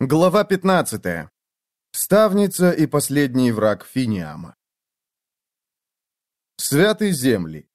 Глава 15. Ставница и последний враг Финиама. Святые земли.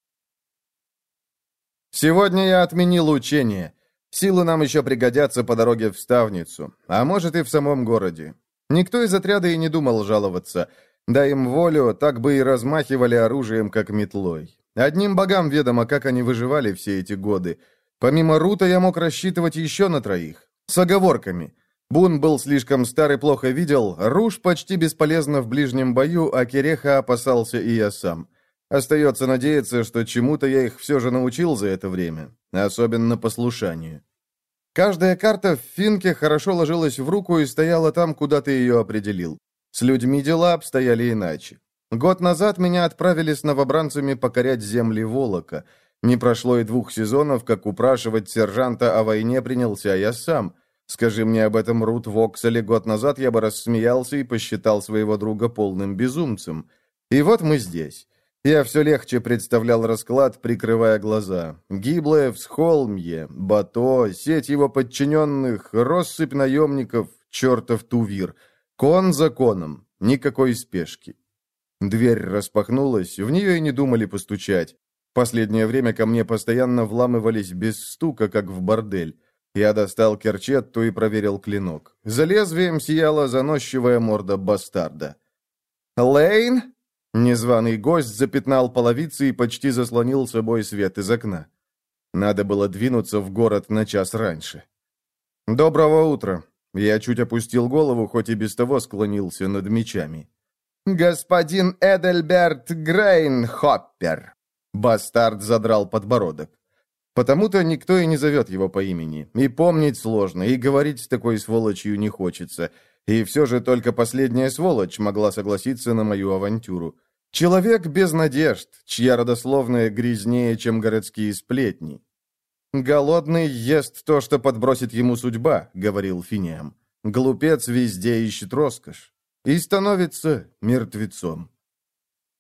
Сегодня я отменил учение. Силы нам еще пригодятся по дороге в Ставницу, а может и в самом городе. Никто из отряда и не думал жаловаться. Дай им волю, так бы и размахивали оружием, как метлой. Одним богам ведомо, как они выживали все эти годы. Помимо Рута я мог рассчитывать еще на троих. С оговорками – Бун был слишком стар и плохо видел, Руж почти бесполезно в ближнем бою, а Кереха опасался и я сам. Остается надеяться, что чему-то я их все же научил за это время, особенно послушанию. Каждая карта в финке хорошо ложилась в руку и стояла там, куда ты ее определил. С людьми дела обстояли иначе. Год назад меня отправили с новобранцами покорять земли Волока. Не прошло и двух сезонов, как упрашивать сержанта о войне принялся я сам – Скажи мне об этом Рут Вокселе год назад, я бы рассмеялся и посчитал своего друга полным безумцем. И вот мы здесь. Я все легче представлял расклад, прикрывая глаза. Гиблое всхолмье, Бато, сеть его подчиненных, россыпь наемников, чертов Тувир. Кон за коном, никакой спешки. Дверь распахнулась, в нее и не думали постучать. Последнее время ко мне постоянно вламывались без стука, как в бордель. Я достал керчетту и проверил клинок. За лезвием сияла заносчивая морда бастарда. «Лейн?» Незваный гость запятнал половицы и почти заслонил собой свет из окна. Надо было двинуться в город на час раньше. «Доброго утра!» Я чуть опустил голову, хоть и без того склонился над мечами. «Господин Эдельберт Грейнхоппер!» Бастард задрал подбородок. Потому-то никто и не зовет его по имени. И помнить сложно, и говорить с такой сволочью не хочется. И все же только последняя сволочь могла согласиться на мою авантюру. Человек без надежд, чья родословная грязнее, чем городские сплетни. «Голодный ест то, что подбросит ему судьба», — говорил Финиам. «Глупец везде ищет роскошь и становится мертвецом».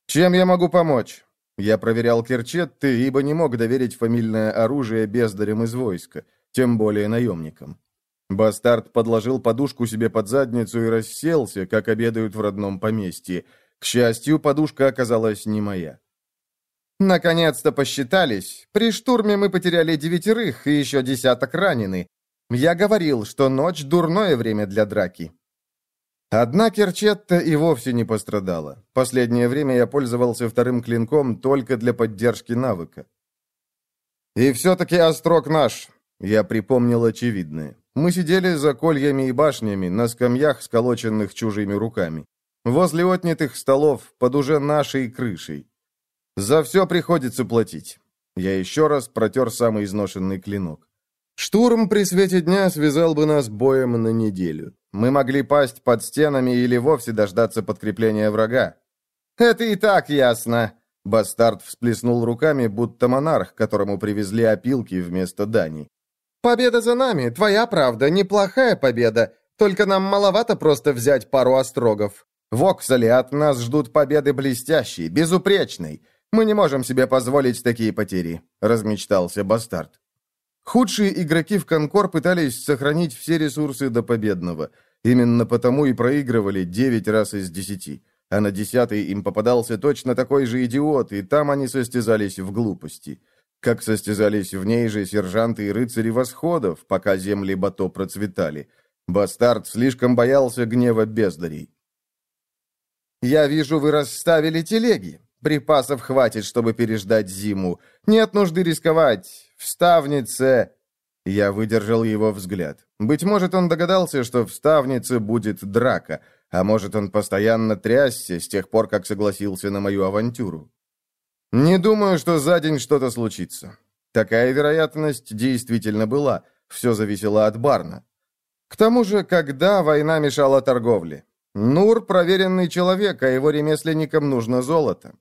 «Чем я могу помочь?» Я проверял керчетты, ибо не мог доверить фамильное оружие бездарям из войска, тем более наемникам. Бастард подложил подушку себе под задницу и расселся, как обедают в родном поместье. К счастью, подушка оказалась не моя. «Наконец-то посчитались. При штурме мы потеряли девятерых, и еще десяток ранены. Я говорил, что ночь — дурное время для драки. Одна Керчетта и вовсе не пострадала. Последнее время я пользовался вторым клинком только для поддержки навыка. «И все-таки острог наш», — я припомнил очевидное. Мы сидели за кольями и башнями, на скамьях, сколоченных чужими руками. Возле отнятых столов, под уже нашей крышей. За все приходится платить. Я еще раз протер самый изношенный клинок. Штурм при свете дня связал бы нас боем на неделю. Мы могли пасть под стенами или вовсе дождаться подкрепления врага. Это и так ясно. Бастард всплеснул руками, будто монарх, которому привезли опилки вместо дани. «Победа за нами, твоя правда, неплохая победа. Только нам маловато просто взять пару острогов. В Оксале от нас ждут победы блестящей, безупречной. Мы не можем себе позволить такие потери», — размечтался Бастард. Худшие игроки в Конкор пытались сохранить все ресурсы до победного. Именно потому и проигрывали 9 раз из 10. А на десятый им попадался точно такой же идиот, и там они состязались в глупости. Как состязались в ней же сержанты и рыцари восходов, пока земли Бато процветали. Бастард слишком боялся гнева бездарей. «Я вижу, вы расставили телеги. Припасов хватит, чтобы переждать зиму. Нет нужды рисковать. В ставнице...» Я выдержал его взгляд. Быть может, он догадался, что в ставнице будет драка, а может, он постоянно трясся с тех пор, как согласился на мою авантюру. Не думаю, что за день что-то случится. Такая вероятность действительно была. Все зависело от Барна. К тому же, когда война мешала торговле? Нур – проверенный человек, а его ремесленникам нужно золото.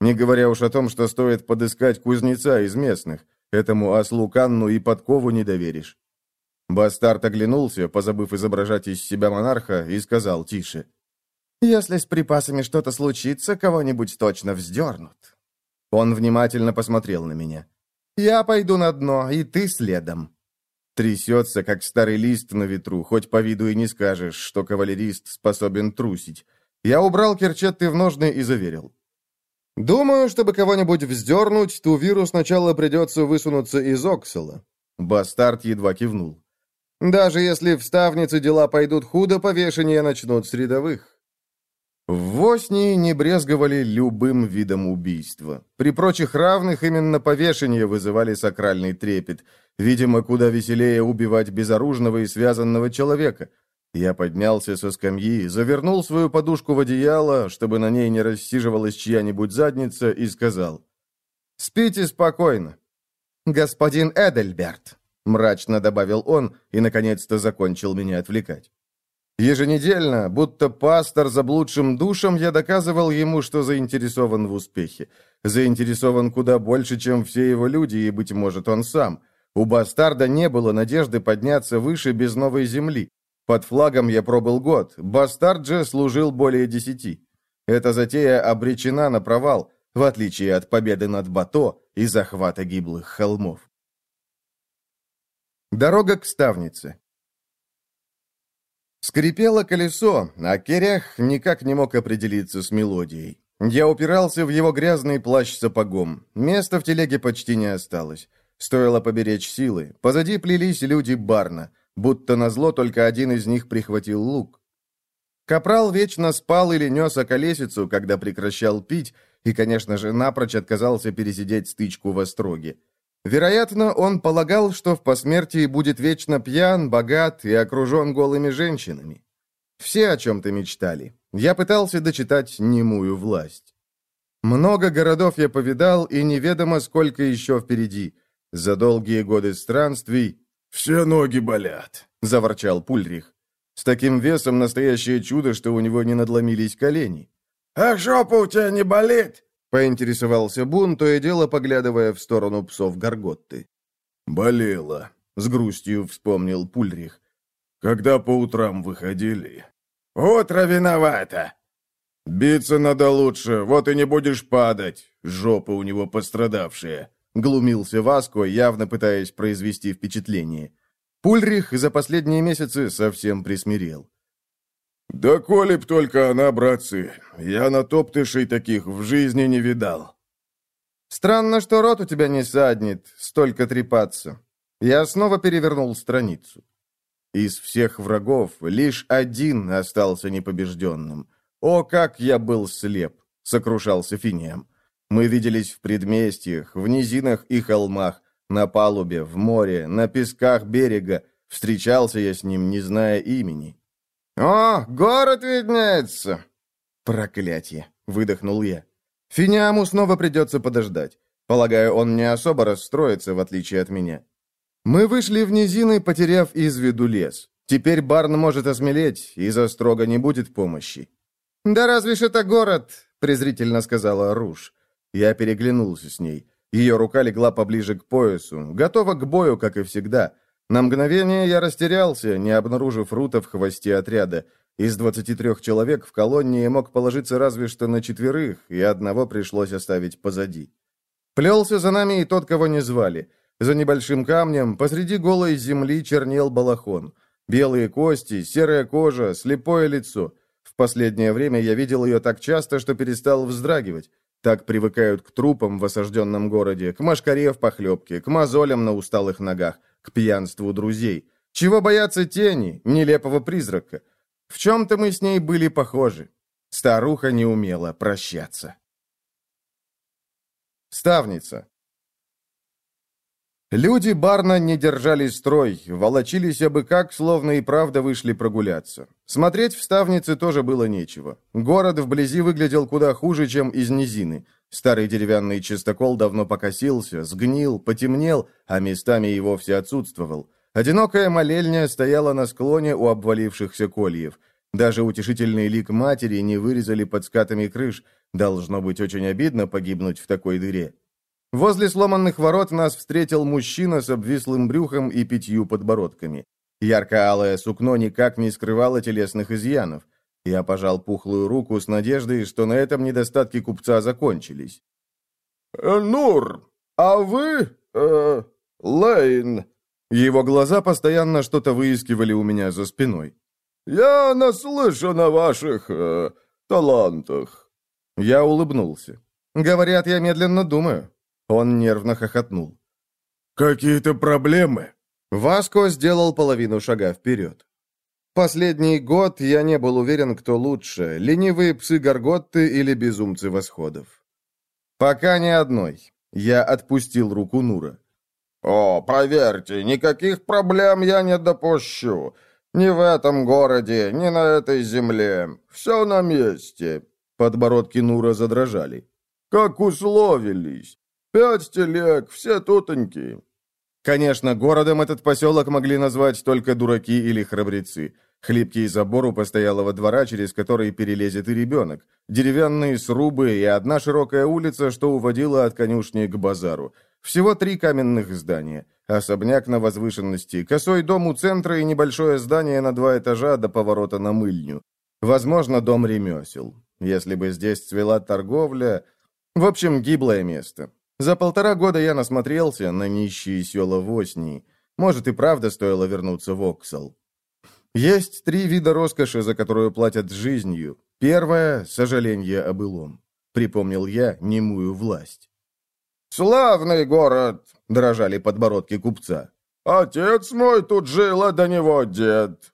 Не говоря уж о том, что стоит подыскать кузнеца из местных. Этому ослу Канну и подкову не доверишь. Бастард оглянулся, позабыв изображать из себя монарха, и сказал тише. «Если с припасами что-то случится, кого-нибудь точно вздернут». Он внимательно посмотрел на меня. «Я пойду на дно, и ты следом». Трясется, как старый лист на ветру, хоть по виду и не скажешь, что кавалерист способен трусить. Я убрал керчетты в ножны и заверил. «Думаю, чтобы кого-нибудь вздернуть, Тувиру сначала придется высунуться из Оксела». Бастард едва кивнул. «Даже если в ставнице дела пойдут худо, повешения начнут с рядовых». В Воснии не брезговали любым видом убийства. При прочих равных именно повешения вызывали сакральный трепет. Видимо, куда веселее убивать безоружного и связанного человека. Я поднялся со скамьи, завернул свою подушку в одеяло, чтобы на ней не рассиживалась чья-нибудь задница, и сказал. «Спите спокойно». «Господин Эдельберт», — мрачно добавил он и, наконец-то, закончил меня отвлекать. Еженедельно, будто пастор заблудшим душам, я доказывал ему, что заинтересован в успехе. Заинтересован куда больше, чем все его люди, и, быть может, он сам. У бастарда не было надежды подняться выше без новой земли. Под флагом я пробыл год, бастард же служил более десяти. Эта затея обречена на провал, в отличие от победы над Бато и захвата гиблых холмов. Дорога к ставнице. Скрипело колесо, а Керях никак не мог определиться с мелодией. Я упирался в его грязный плащ сапогом. Места в телеге почти не осталось. Стоило поберечь силы. Позади плелись люди Барна. Будто назло только один из них прихватил лук. Капрал вечно спал или нес околесицу, когда прекращал пить, и, конечно же, напрочь отказался пересидеть стычку в Остроге. Вероятно, он полагал, что в посмертии будет вечно пьян, богат и окружен голыми женщинами. Все о чем-то мечтали. Я пытался дочитать немую власть. Много городов я повидал, и неведомо, сколько еще впереди. За долгие годы странствий... «Все ноги болят», — заворчал Пульрих. С таким весом настоящее чудо, что у него не надломились колени. «А жопа у тебя не болит?» Поинтересовался Бун, то и дело поглядывая в сторону псов Гарготты. «Болело», — с грустью вспомнил Пульрих. «Когда по утрам выходили?» «Утро виновато!» «Биться надо лучше, вот и не будешь падать, жопа у него пострадавшая», — глумился Васко, явно пытаясь произвести впечатление. Пульрих за последние месяцы совсем присмирел. «Да коли б только она, братцы, я на топтышей таких в жизни не видал». «Странно, что рот у тебя не саднет, столько трепаться». Я снова перевернул страницу. Из всех врагов лишь один остался непобежденным. «О, как я был слеп!» — сокрушался Финиам. «Мы виделись в предместьях, в низинах и холмах, на палубе, в море, на песках берега. Встречался я с ним, не зная имени. «О, город виднеется!» «Проклятие!» — выдохнул я. «Финиаму снова придется подождать. Полагаю, он не особо расстроится, в отличие от меня. Мы вышли в низины, потеряв из виду лес. Теперь Барн может осмелеть, и за строго не будет помощи». «Да разве ж это город?» — презрительно сказала Руш. Я переглянулся с ней. Ее рука легла поближе к поясу, готова к бою, как и всегда. На мгновение я растерялся, не обнаружив Рута в хвосте отряда. Из 23 человек в колонии мог положиться разве что на четверых, и одного пришлось оставить позади. Плелся за нами и тот, кого не звали. За небольшим камнем посреди голой земли чернел балахон. Белые кости, серая кожа, слепое лицо. В последнее время я видел ее так часто, что перестал вздрагивать. Так привыкают к трупам в осажденном городе, к машкаре в похлебке, к мозолям на усталых ногах к пьянству друзей. Чего бояться тени, нелепого призрака? В чем-то мы с ней были похожи. Старуха не умела прощаться. Ставница. Люди Барна не держали строй, волочились абы как, словно и правда вышли прогуляться. Смотреть в ставнице тоже было нечего. Город вблизи выглядел куда хуже, чем из низины. Старый деревянный чистокол давно покосился, сгнил, потемнел, а местами и вовсе отсутствовал. Одинокая молельня стояла на склоне у обвалившихся кольев. Даже утешительный лик матери не вырезали под скатами крыш. Должно быть очень обидно погибнуть в такой дыре. Возле сломанных ворот нас встретил мужчина с обвислым брюхом и пятью подбородками. Ярко-алое сукно никак не скрывало телесных изъянов. Я пожал пухлую руку с надеждой, что на этом недостатки купца закончились. «Э, «Нур, а вы... Э, Лейн...» Его глаза постоянно что-то выискивали у меня за спиной. «Я наслышан о ваших... Э, талантах». Я улыбнулся. «Говорят, я медленно думаю». Он нервно хохотнул. «Какие-то проблемы?» Васко сделал половину шага вперед. Последний год я не был уверен, кто лучше, ленивые псы Горготты или безумцы восходов. Пока ни одной. Я отпустил руку Нура. «О, поверьте, никаких проблем я не допущу. Ни в этом городе, ни на этой земле. Все на месте». Подбородки Нура задрожали. «Как условились. Пять телег, все тутонькие. Конечно, городом этот поселок могли назвать только дураки или храбрецы. Хлипкий забор у постоялого двора, через который перелезет и ребенок. Деревянные срубы и одна широкая улица, что уводила от конюшни к базару. Всего три каменных здания. Особняк на возвышенности, косой дом у центра и небольшое здание на два этажа до поворота на мыльню. Возможно, дом ремесел. Если бы здесь цвела торговля... В общем, гиблое место. За полтора года я насмотрелся на нищие села в Оснии. Может, и правда стоило вернуться в Оксал. Есть три вида роскоши, за которую платят жизнью. Первое — сожаление о былом. Припомнил я немую власть. «Славный город!» — дрожали подбородки купца. «Отец мой тут жил, а до него дед!»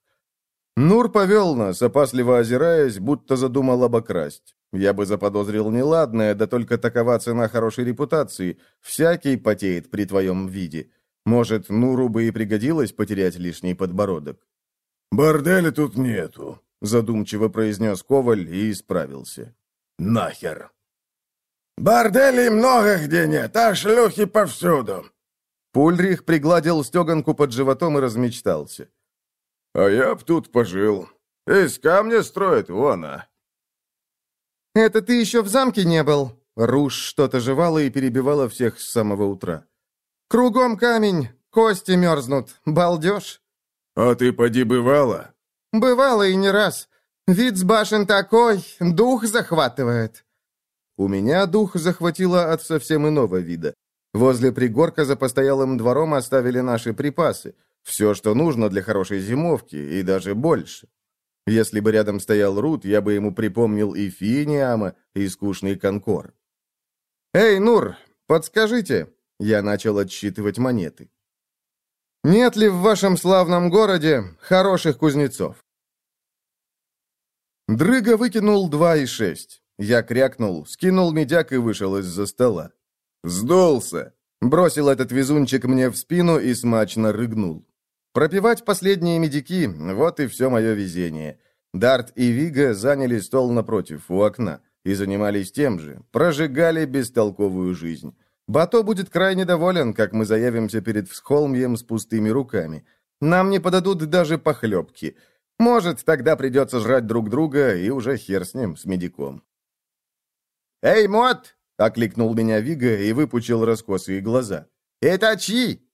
Нур повел нас, опасливо озираясь, будто задумал обокрасть. Я бы заподозрил неладное, да только такова цена хорошей репутации. Всякий потеет при твоем виде. Может, Нуру бы и пригодилось потерять лишний подбородок. «Борделя тут нету», — задумчиво произнес Коваль и исправился. «Нахер!» «Борделей много где нет, а шлюхи повсюду!» Пульрих пригладил стеганку под животом и размечтался. «А я б тут пожил. Из камня строят, вон а!» «Это ты еще в замке не был?» Руш что-то жевала и перебивала всех с самого утра. «Кругом камень, кости мерзнут, балдеж!» «А ты поди бывала?» «Бывало и не раз. Вид с башен такой, дух захватывает». У меня дух захватило от совсем иного вида. Возле пригорка за постоялым двором оставили наши припасы. Все, что нужно для хорошей зимовки, и даже больше. Если бы рядом стоял Рут, я бы ему припомнил и Финиама, и скучный Конкор. «Эй, Нур, подскажите!» Я начал отсчитывать монеты. Нет ли в вашем славном городе хороших кузнецов?» Дрыга выкинул два и шесть. Я крякнул, скинул медяк и вышел из-за стола. «Сдулся!» Бросил этот везунчик мне в спину и смачно рыгнул. Пропивать последние медики — вот и все мое везение. Дарт и Вига заняли стол напротив, у окна, и занимались тем же, прожигали бестолковую жизнь. Бато будет крайне доволен, как мы заявимся перед Всхолмьем с пустыми руками. Нам не подадут даже похлебки. Может, тогда придется жрать друг друга, и уже хер с ним, с медиком. «Эй, Мот!» — окликнул меня Вига и выпучил раскосые глаза. «Это чьи?»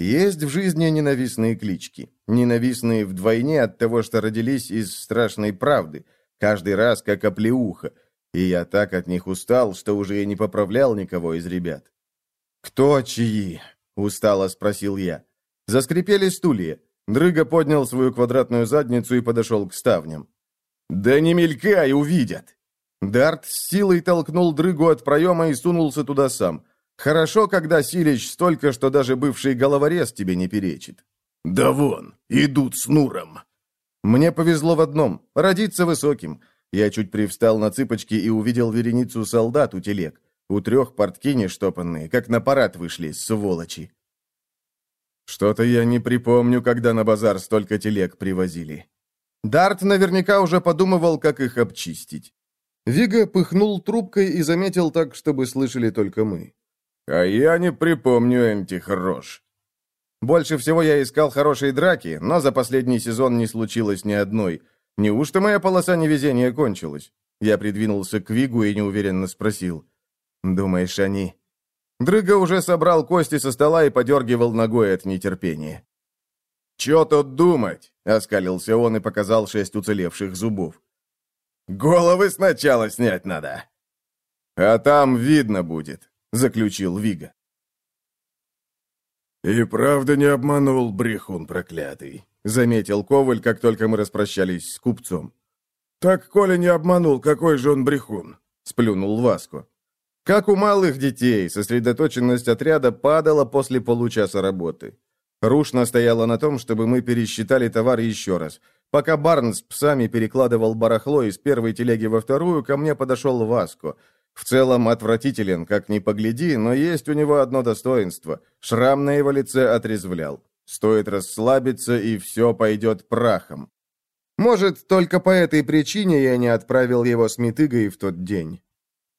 Есть в жизни ненавистные клички. Ненавистные вдвойне от того, что родились из страшной правды. Каждый раз как оплеуха. И я так от них устал, что уже и не поправлял никого из ребят. «Кто чьи?» — устало спросил я. Заскрипели стулья. Дрыга поднял свою квадратную задницу и подошел к ставням. «Да не мелькай, увидят!» Дарт с силой толкнул Дрыгу от проема и сунулся туда сам. Хорошо, когда Силич столько, что даже бывший головорез тебе не перечит. «Да вон, идут с Нуром!» Мне повезло в одном — родиться высоким. Я чуть привстал на цыпочки и увидел вереницу солдат у телег. У трех портки нештопанные, как на парад вышли, сволочи. Что-то я не припомню, когда на базар столько телег привозили. Дарт наверняка уже подумывал, как их обчистить. Вига пыхнул трубкой и заметил так, чтобы слышали только мы. «А я не припомню этих рож». Больше всего я искал хорошие драки, но за последний сезон не случилось ни одной. Неужто моя полоса невезения кончилась? Я придвинулся к Вигу и неуверенно спросил. «Думаешь, они...» Дрыга уже собрал кости со стола и подергивал ногой от нетерпения. «Чё тут думать?» — оскалился он и показал шесть уцелевших зубов. «Головы сначала снять надо». «А там видно будет», — заключил Вига. «И правда не обманул, брехун проклятый», — заметил Коваль, как только мы распрощались с купцом. «Так, Коля не обманул, какой же он брехун?» — сплюнул Васко. Как у малых детей, сосредоточенность отряда падала после получаса работы. Руш настояла на том, чтобы мы пересчитали товар еще раз. Пока Барн с псами перекладывал барахло из первой телеги во вторую, ко мне подошел Васко. В целом отвратителен, как ни погляди, но есть у него одно достоинство. Шрам на его лице отрезвлял. Стоит расслабиться, и все пойдет прахом. Может, только по этой причине я не отправил его с Митыгой в тот день.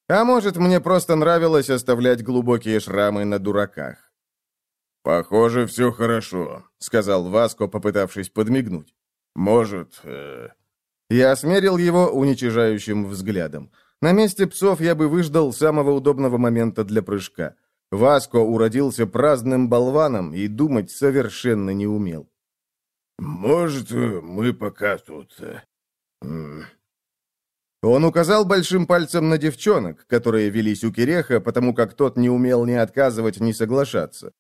А может, мне просто нравилось оставлять глубокие шрамы на дураках. «Похоже, все хорошо», — сказал Васко, попытавшись подмигнуть. «Может...» э... Я осмерил его уничижающим взглядом. На месте псов я бы выждал самого удобного момента для прыжка. Васко уродился праздным болваном и думать совершенно не умел. «Может, мы пока тут...» э, Он указал большим пальцем на девчонок, которые велись у Киреха, потому как тот не умел ни отказывать, ни соглашаться.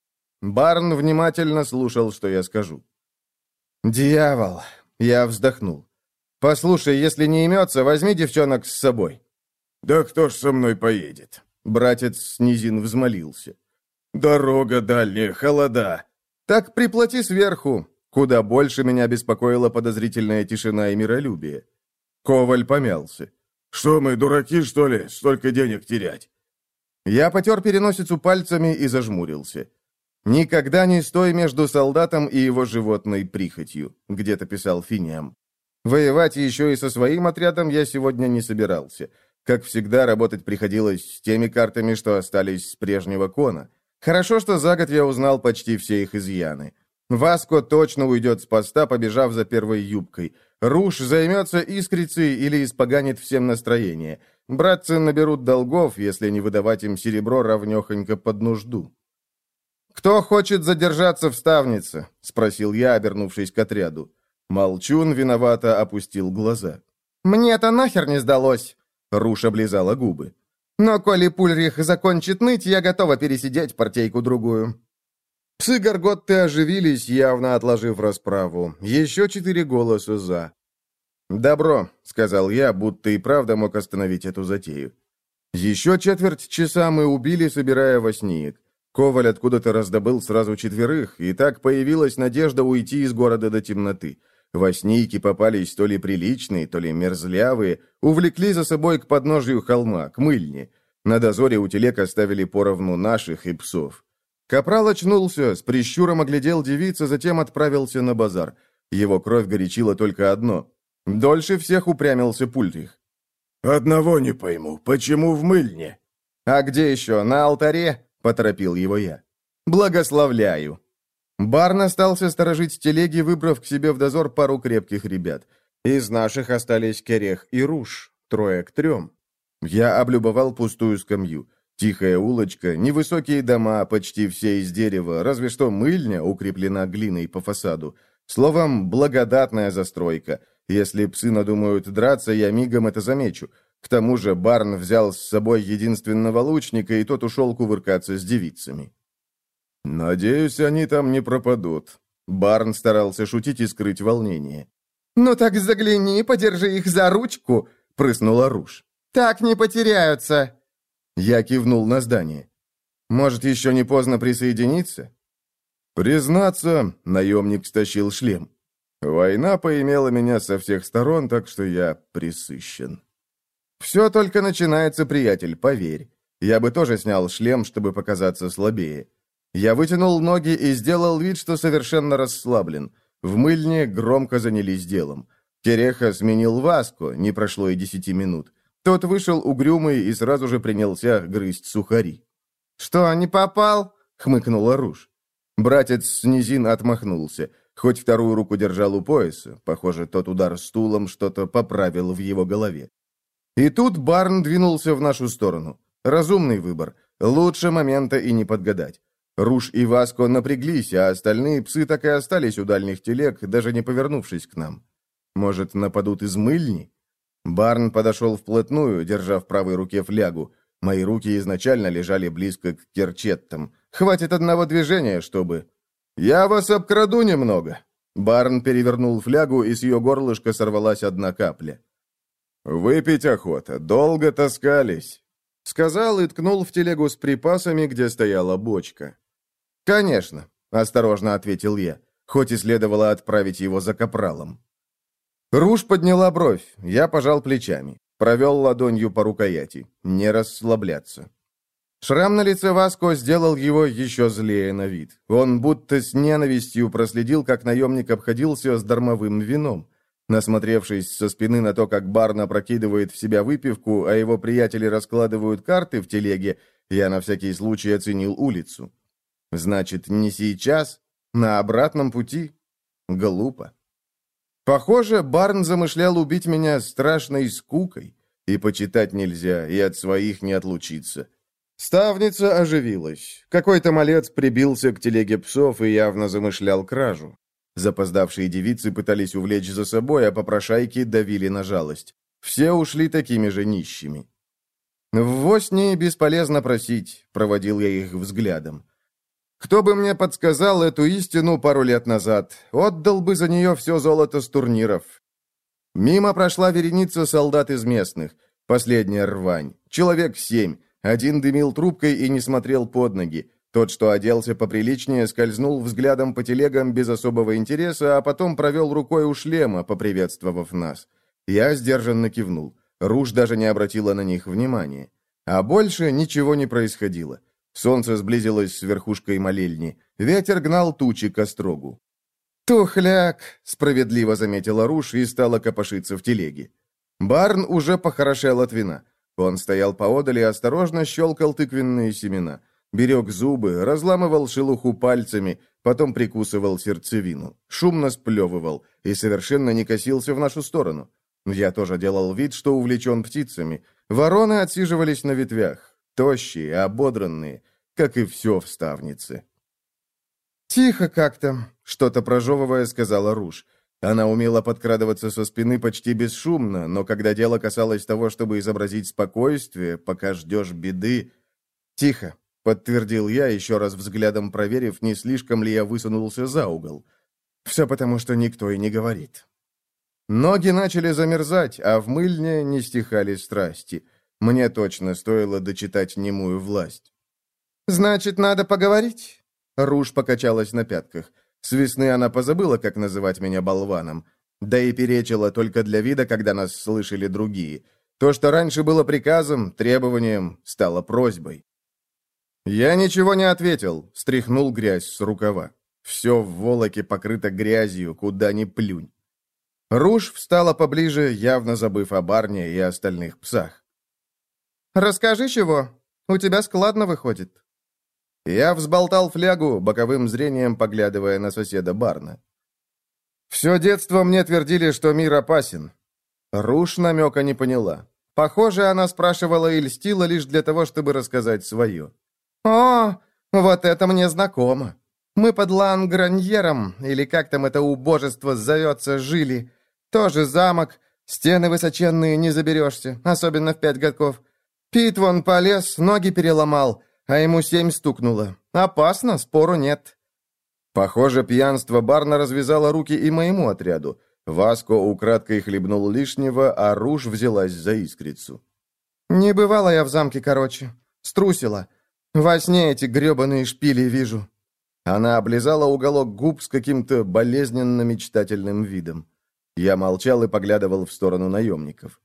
Барн внимательно слушал, что я скажу. «Дьявол!» — я вздохнул. «Послушай, если не имется, возьми девчонок с собой». «Да кто ж со мной поедет?» Братец с низин взмолился. «Дорога дальняя, холода». «Так приплати сверху». Куда больше меня беспокоила подозрительная тишина и миролюбие. Коваль помялся. «Что мы, дураки, что ли, столько денег терять?» Я потер переносицу пальцами и зажмурился. «Никогда не стой между солдатом и его животной прихотью», — где-то писал Финиам. Воевать еще и со своим отрядом я сегодня не собирался. Как всегда, работать приходилось с теми картами, что остались с прежнего кона. Хорошо, что за год я узнал почти все их изъяны. Васко точно уйдет с поста, побежав за первой юбкой. Руш займется искрицей или испоганит всем настроение. Братцы наберут долгов, если не выдавать им серебро равнехонько под нужду. «Кто хочет задержаться в ставнице?» — спросил я, обернувшись к отряду. Молчун виновато опустил глаза. «Мне это нахер не сдалось!» Руш облизала губы. «Но коли Пульрих закончит ныть, я готова пересидеть партейку-другую». Псы Горготты оживились, явно отложив расправу. Еще четыре голоса «за». «Добро», — сказал я, будто и правда мог остановить эту затею. Еще четверть часа мы убили, собирая восниек. Коваль откуда-то раздобыл сразу четверых, и так появилась надежда уйти из города до темноты. Воснийки попались то ли приличные, то ли мерзлявые, увлекли за собой к подножию холма, к мыльне. На дозоре у телег оставили поровну наших и псов. Капрал очнулся, с прищуром оглядел девица, затем отправился на базар. Его кровь горячила только одно. Дольше всех упрямился Пультрих. «Одного не пойму, почему в мыльне?» «А где еще? На алтаре?» — поторопил его я. «Благословляю!» Барн остался сторожить телеги, выбрав к себе в дозор пару крепких ребят. Из наших остались Керех и Руш, трое к трем. Я облюбовал пустую скамью. Тихая улочка, невысокие дома, почти все из дерева, разве что мыльня укреплена глиной по фасаду. Словом, благодатная застройка. Если псы надумают драться, я мигом это замечу. К тому же Барн взял с собой единственного лучника, и тот ушел кувыркаться с девицами. «Надеюсь, они там не пропадут». Барн старался шутить и скрыть волнение. «Ну так загляни, подержи их за ручку», — прыснула Руш. «Так не потеряются». Я кивнул на здание. «Может, еще не поздно присоединиться?» Признаться, наемник стащил шлем. Война поимела меня со всех сторон, так что я присыщен. «Все только начинается, приятель, поверь. Я бы тоже снял шлем, чтобы показаться слабее. Я вытянул ноги и сделал вид, что совершенно расслаблен. В мыльне громко занялись делом. Тереха сменил Васку, не прошло и десяти минут. Тот вышел угрюмый и сразу же принялся грызть сухари. «Что, не попал?» — хмыкнула Руж. Братец с низин отмахнулся. Хоть вторую руку держал у пояса, похоже, тот удар стулом что-то поправил в его голове. И тут Барн двинулся в нашу сторону. Разумный выбор. Лучше момента и не подгадать. Руш и Васко напряглись, а остальные псы так и остались у дальних телег, даже не повернувшись к нам. Может, нападут из мыльни? Барн подошел вплотную, держа в правой руке флягу. Мои руки изначально лежали близко к керчеттам. Хватит одного движения, чтобы... «Я вас обкраду немного!» Барн перевернул флягу, и с ее горлышка сорвалась одна капля. «Выпить охота. Долго таскались», — сказал и ткнул в телегу с припасами, где стояла бочка. «Конечно», — осторожно ответил я, хоть и следовало отправить его за капралом. Руж подняла бровь, я пожал плечами, провел ладонью по рукояти, не расслабляться. Шрам на лице Васко сделал его еще злее на вид. Он будто с ненавистью проследил, как наемник обходился с дармовым вином. Насмотревшись со спины на то, как Барна прокидывает в себя выпивку, а его приятели раскладывают карты в телеге, я на всякий случай оценил улицу. Значит, не сейчас, на обратном пути? Глупо. Похоже, Барн замышлял убить меня страшной скукой. И почитать нельзя, и от своих не отлучиться. Ставница оживилась. Какой-то малец прибился к телеге псов и явно замышлял кражу. Запоздавшие девицы пытались увлечь за собой, а попрошайки давили на жалость. Все ушли такими же нищими. В Восни бесполезно просить, проводил я их взглядом. Кто бы мне подсказал эту истину пару лет назад, отдал бы за нее все золото с турниров. Мимо прошла вереница солдат из местных, последняя рвань, человек семь, один дымил трубкой и не смотрел под ноги. Тот, что оделся поприличнее, скользнул взглядом по телегам без особого интереса, а потом провел рукой у шлема, поприветствовав нас. Я сдержанно кивнул. Руж даже не обратила на них внимания. А больше ничего не происходило. Солнце сблизилось с верхушкой молельни. Ветер гнал тучи к острогу. «Тухляк!» — справедливо заметила Руш и стала копошиться в телеге. Барн уже похорошел от вина. Он стоял поодаль и осторожно щелкал тыквенные семена. Берег зубы, разламывал шелуху пальцами, потом прикусывал сердцевину. Шумно сплевывал и совершенно не косился в нашу сторону. Я тоже делал вид, что увлечен птицами. Вороны отсиживались на ветвях тощие, ободранные, как и все в ставнице. «Тихо как-то», — что-то прожевывая сказала Руж. Она умела подкрадываться со спины почти бесшумно, но когда дело касалось того, чтобы изобразить спокойствие, пока ждешь беды... «Тихо», — подтвердил я, еще раз взглядом проверив, не слишком ли я высунулся за угол. «Все потому, что никто и не говорит». Ноги начали замерзать, а в мыльне не стихали страсти. Мне точно стоило дочитать немую власть. «Значит, надо поговорить?» Руж покачалась на пятках. С весны она позабыла, как называть меня болваном. Да и перечила только для вида, когда нас слышали другие. То, что раньше было приказом, требованием, стало просьбой. Я ничего не ответил, стряхнул грязь с рукава. Все в волоке покрыто грязью, куда ни плюнь. Руж встала поближе, явно забыв о барне и остальных псах. «Расскажи чего. У тебя складно выходит». Я взболтал флягу, боковым зрением поглядывая на соседа Барна. «Все детство мне твердили, что мир опасен». Руш намека не поняла. Похоже, она спрашивала и льстила лишь для того, чтобы рассказать свое. «О, вот это мне знакомо. Мы под Ланграньером, или как там это убожество зовется, жили. Тоже замок, стены высоченные не заберешься, особенно в пять годков. Пит вон полез, ноги переломал, а ему семь стукнуло. Опасно, спору нет. Похоже, пьянство Барна развязало руки и моему отряду. Васко украдкой хлебнул лишнего, а Руж взялась за искрицу. «Не бывала я в замке, короче. Струсила. Во сне эти гребаные шпили вижу». Она облизала уголок губ с каким-то болезненно-мечтательным видом. Я молчал и поглядывал в сторону наемников.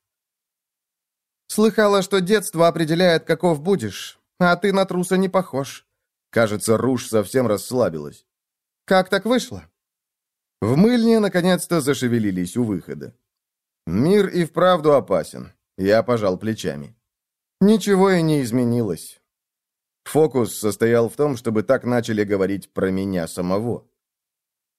Слыхала, что детство определяет, каков будешь, а ты на труса не похож. Кажется, Руж совсем расслабилась. Как так вышло? В мыльне наконец-то зашевелились у выхода. Мир и вправду опасен. Я пожал плечами. Ничего и не изменилось. Фокус состоял в том, чтобы так начали говорить про меня самого.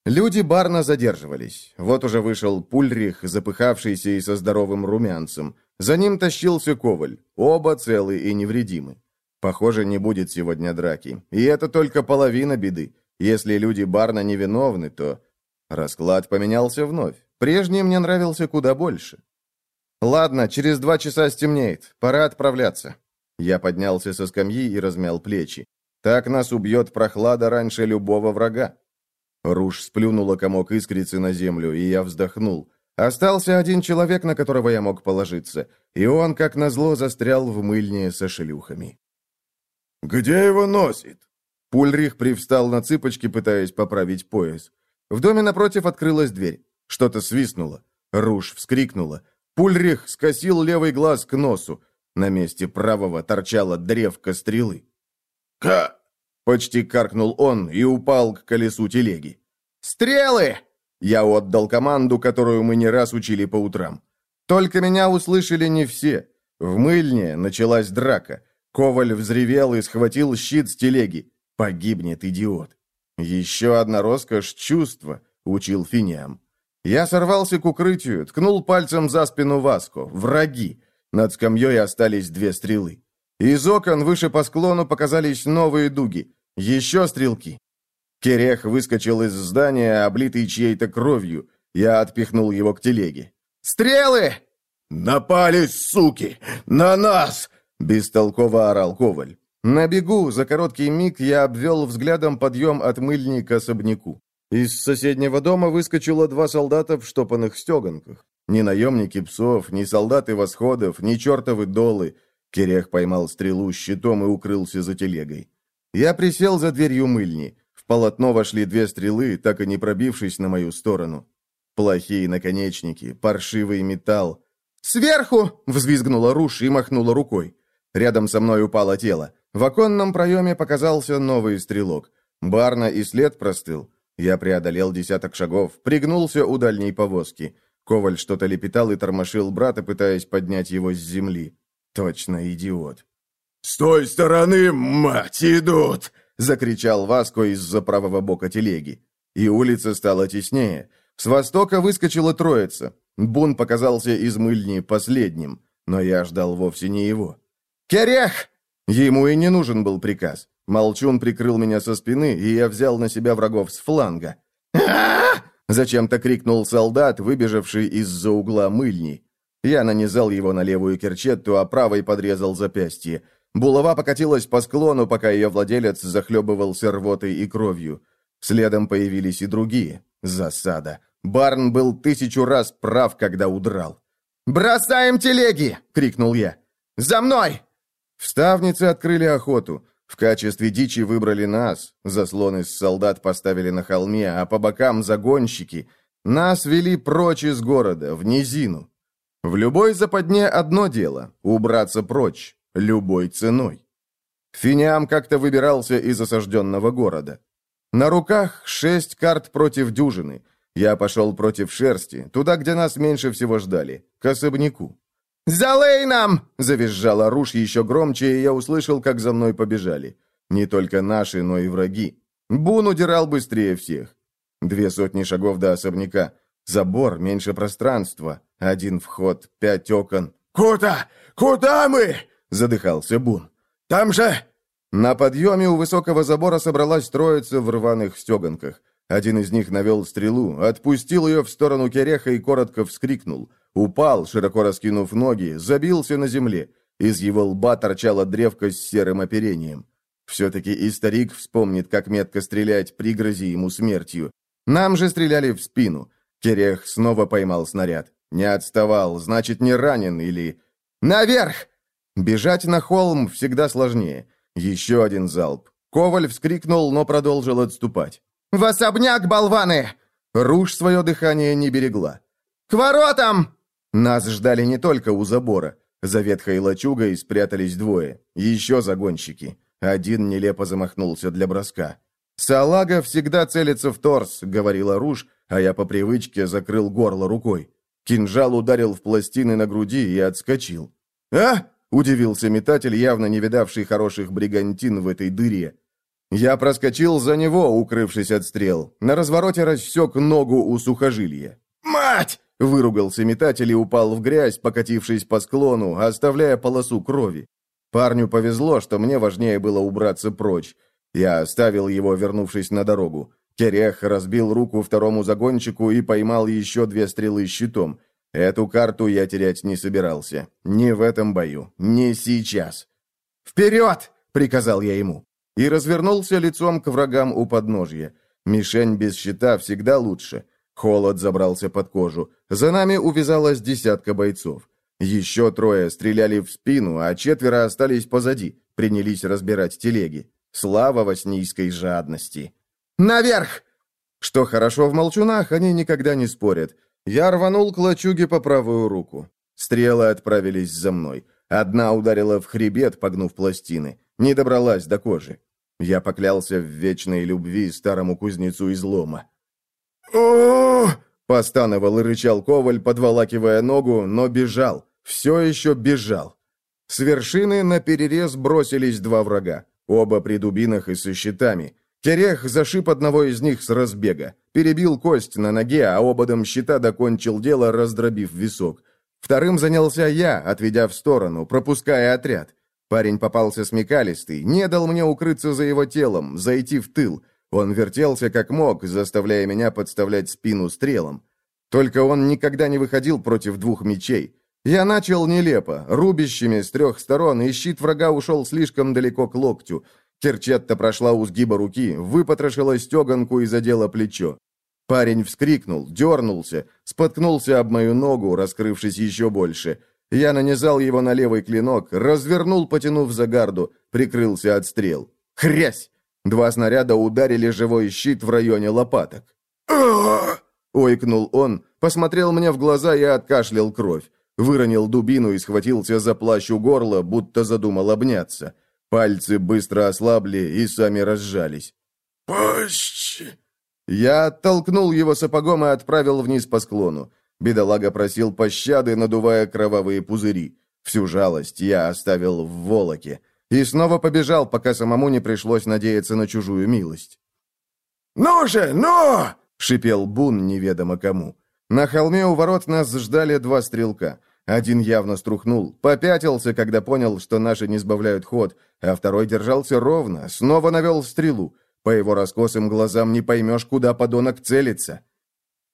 Люди барно задерживались. Вот уже вышел Пульрих, запыхавшийся и со здоровым румянцем. За ним тащился Коваль, оба целы и невредимы. Похоже, не будет сегодня драки. И это только половина беды. Если люди Барна невиновны, то... Расклад поменялся вновь. Прежний мне нравился куда больше. «Ладно, через два часа стемнеет. Пора отправляться». Я поднялся со скамьи и размял плечи. Так нас убьет прохлада раньше любого врага. Руж сплюнула комок искрицы на землю, и я вздохнул. Остался один человек, на которого я мог положиться, и он, как назло, застрял в мыльне со шлюхами. «Где его носит?» Пульрих привстал на цыпочки, пытаясь поправить пояс. В доме напротив открылась дверь. Что-то свистнуло. Руж вскрикнула. Пульрих скосил левый глаз к носу. На месте правого торчала древко стрелы. «Ка!» — почти каркнул он и упал к колесу телеги. «Стрелы!» Я отдал команду, которую мы не раз учили по утрам. Только меня услышали не все. В мыльне началась драка. Коваль взревел и схватил щит с телеги. Погибнет идиот. Еще одна роскошь чувства, учил Финиам. Я сорвался к укрытию, ткнул пальцем за спину Васко. Враги. Над скамьей остались две стрелы. Из окон выше по склону показались новые дуги. Еще стрелки. Керех выскочил из здания, облитый чьей-то кровью. Я отпихнул его к телеге. «Стрелы!» «Напали, суки! На нас!» — бестолково орал Коваль. На бегу, за короткий миг, я обвел взглядом подъем от мыльни к особняку. Из соседнего дома выскочило два солдата в штопанных стеганках. Ни наемники псов, ни солдаты восходов, ни чертовы долы. Керех поймал стрелу щитом и укрылся за телегой. Я присел за дверью мыльни. Полотно вошли две стрелы, так и не пробившись на мою сторону. Плохие наконечники, паршивый металл. «Сверху!» — взвизгнула Руш и махнула рукой. Рядом со мной упало тело. В оконном проеме показался новый стрелок. Барна и след простыл. Я преодолел десяток шагов, пригнулся у дальней повозки. Коваль что-то лепетал и тормошил брата, пытаясь поднять его с земли. Точно идиот. «С той стороны, мать, идут!» — закричал Васко из-за правого бока телеги. И улица стала теснее. С востока выскочила троица. Бун показался из мыльни последним, но я ждал вовсе не его. «Керех!» Ему и не нужен был приказ. Молчун прикрыл меня со спины, и я взял на себя врагов с фланга. Зачем-то крикнул солдат, выбежавший из-за угла мыльни. Я нанизал его на левую керчетту, а правой подрезал запястье. Булава покатилась по склону, пока ее владелец захлебывался рвотой и кровью. Следом появились и другие. Засада. Барн был тысячу раз прав, когда удрал. «Бросаем телеги!» — крикнул я. «За мной!» Вставницы открыли охоту. В качестве дичи выбрали нас. Заслон из солдат поставили на холме, а по бокам загонщики. Нас вели прочь из города, в низину. В любой западне одно дело — убраться прочь, любой ценой. Финиам как-то выбирался из осажденного города. На руках шесть карт против дюжины. Я пошел против шерсти, туда, где нас меньше всего ждали, к особняку. «За Лейном!» — завизжала Руш еще громче, и я услышал, как за мной побежали. Не только наши, но и враги. Бун удирал быстрее всех. Две сотни шагов до особняка. Забор, меньше пространства. Один вход, пять окон. «Куда? Куда мы?» — задыхался Бун. «Там же...» На подъеме у высокого забора собралась троица в рваных стеганках. Один из них навел стрелу, отпустил ее в сторону Кереха и коротко вскрикнул. Упал, широко раскинув ноги, забился на земле. Из его лба торчала древка с серым оперением. Все-таки и старик вспомнит, как метко стрелять, пригрози ему смертью. Нам же стреляли в спину. Керех снова поймал снаряд. Не отставал, значит, не ранен или... «Наверх!» Бежать на холм всегда сложнее. Еще один залп. Коваль вскрикнул, но продолжил отступать. «В особняк, болваны!» Руж свое дыхание не берегла. «К воротам!» Нас ждали не только у забора. За ветхой лачугой спрятались двое. Еще загонщики. Один нелепо замахнулся для броска. «Салага всегда целится в торс», — говорила Руж, а я по привычке закрыл горло рукой. Кинжал ударил в пластины на груди и отскочил. «А?» — удивился метатель, явно не видавший хороших бригантин в этой дыре. Я проскочил за него, укрывшись от стрел. На развороте рассек ногу у сухожилия. «Мать!» Выругался метатель и упал в грязь, покатившись по склону, оставляя полосу крови. Парню повезло, что мне важнее было убраться прочь. Я оставил его, вернувшись на дорогу. Керех разбил руку второму загонщику и поймал еще две стрелы щитом. Эту карту я терять не собирался. Ни в этом бою, ни сейчас. «Вперед!» — приказал я ему. и развернулся лицом к врагам у подножья. Мишень без щита всегда лучше. Холод забрался под кожу. За нами увязалась десятка бойцов. Еще трое стреляли в спину, а четверо остались позади, принялись разбирать телеги. Слава воснийской жадности. «Наверх!» Что хорошо в молчунах, они никогда не спорят. Я рванул к лачуге по правую руку. Стрелы отправились за мной. Одна ударила в хребет, погнув пластины. Не добралась до кожи. Я поклялся в вечной любви старому кузнецу излома. о Постановал и рычал Коваль, подволакивая ногу, но бежал. Все еще бежал. С вершины на перерез бросились два врага. Оба при дубинах и со щитами. Терех зашиб одного из них с разбега. Перебил кость на ноге, а ободом щита докончил дело, раздробив висок. Вторым занялся я, отведя в сторону, пропуская отряд. Парень попался смекалистый, не дал мне укрыться за его телом, зайти в тыл. Он вертелся как мог, заставляя меня подставлять спину стрелам. Только он никогда не выходил против двух мечей. Я начал нелепо, рубящими с трех сторон, и щит врага ушел слишком далеко к локтю. Керчетта прошла у сгиба руки, выпотрошила стеганку и задела плечо. Парень вскрикнул, дернулся, споткнулся об мою ногу, раскрывшись еще больше. Я нанизал его на левый клинок, развернул, потянув за гарду, прикрылся от стрел. Хрясь! Два снаряда ударили живой щит в районе лопаток. Ойкнул он, посмотрел мне в глаза и откашлял кровь. Выронил дубину и схватился за плащ у горла, будто задумал обняться. Пальцы быстро ослабли и сами разжались. «Пощ!» Я оттолкнул его сапогом и отправил вниз по склону. Бедолага просил пощады, надувая кровавые пузыри. Всю жалость я оставил в волоке. И снова побежал, пока самому не пришлось надеяться на чужую милость. «Ну же, ну!» — шипел Бун неведомо кому. На холме у ворот нас ждали два стрелка. Один явно струхнул, попятился, когда понял, что наши не сбавляют ход, а второй держался ровно, снова навел стрелу. По его раскосым глазам не поймешь, куда подонок целится.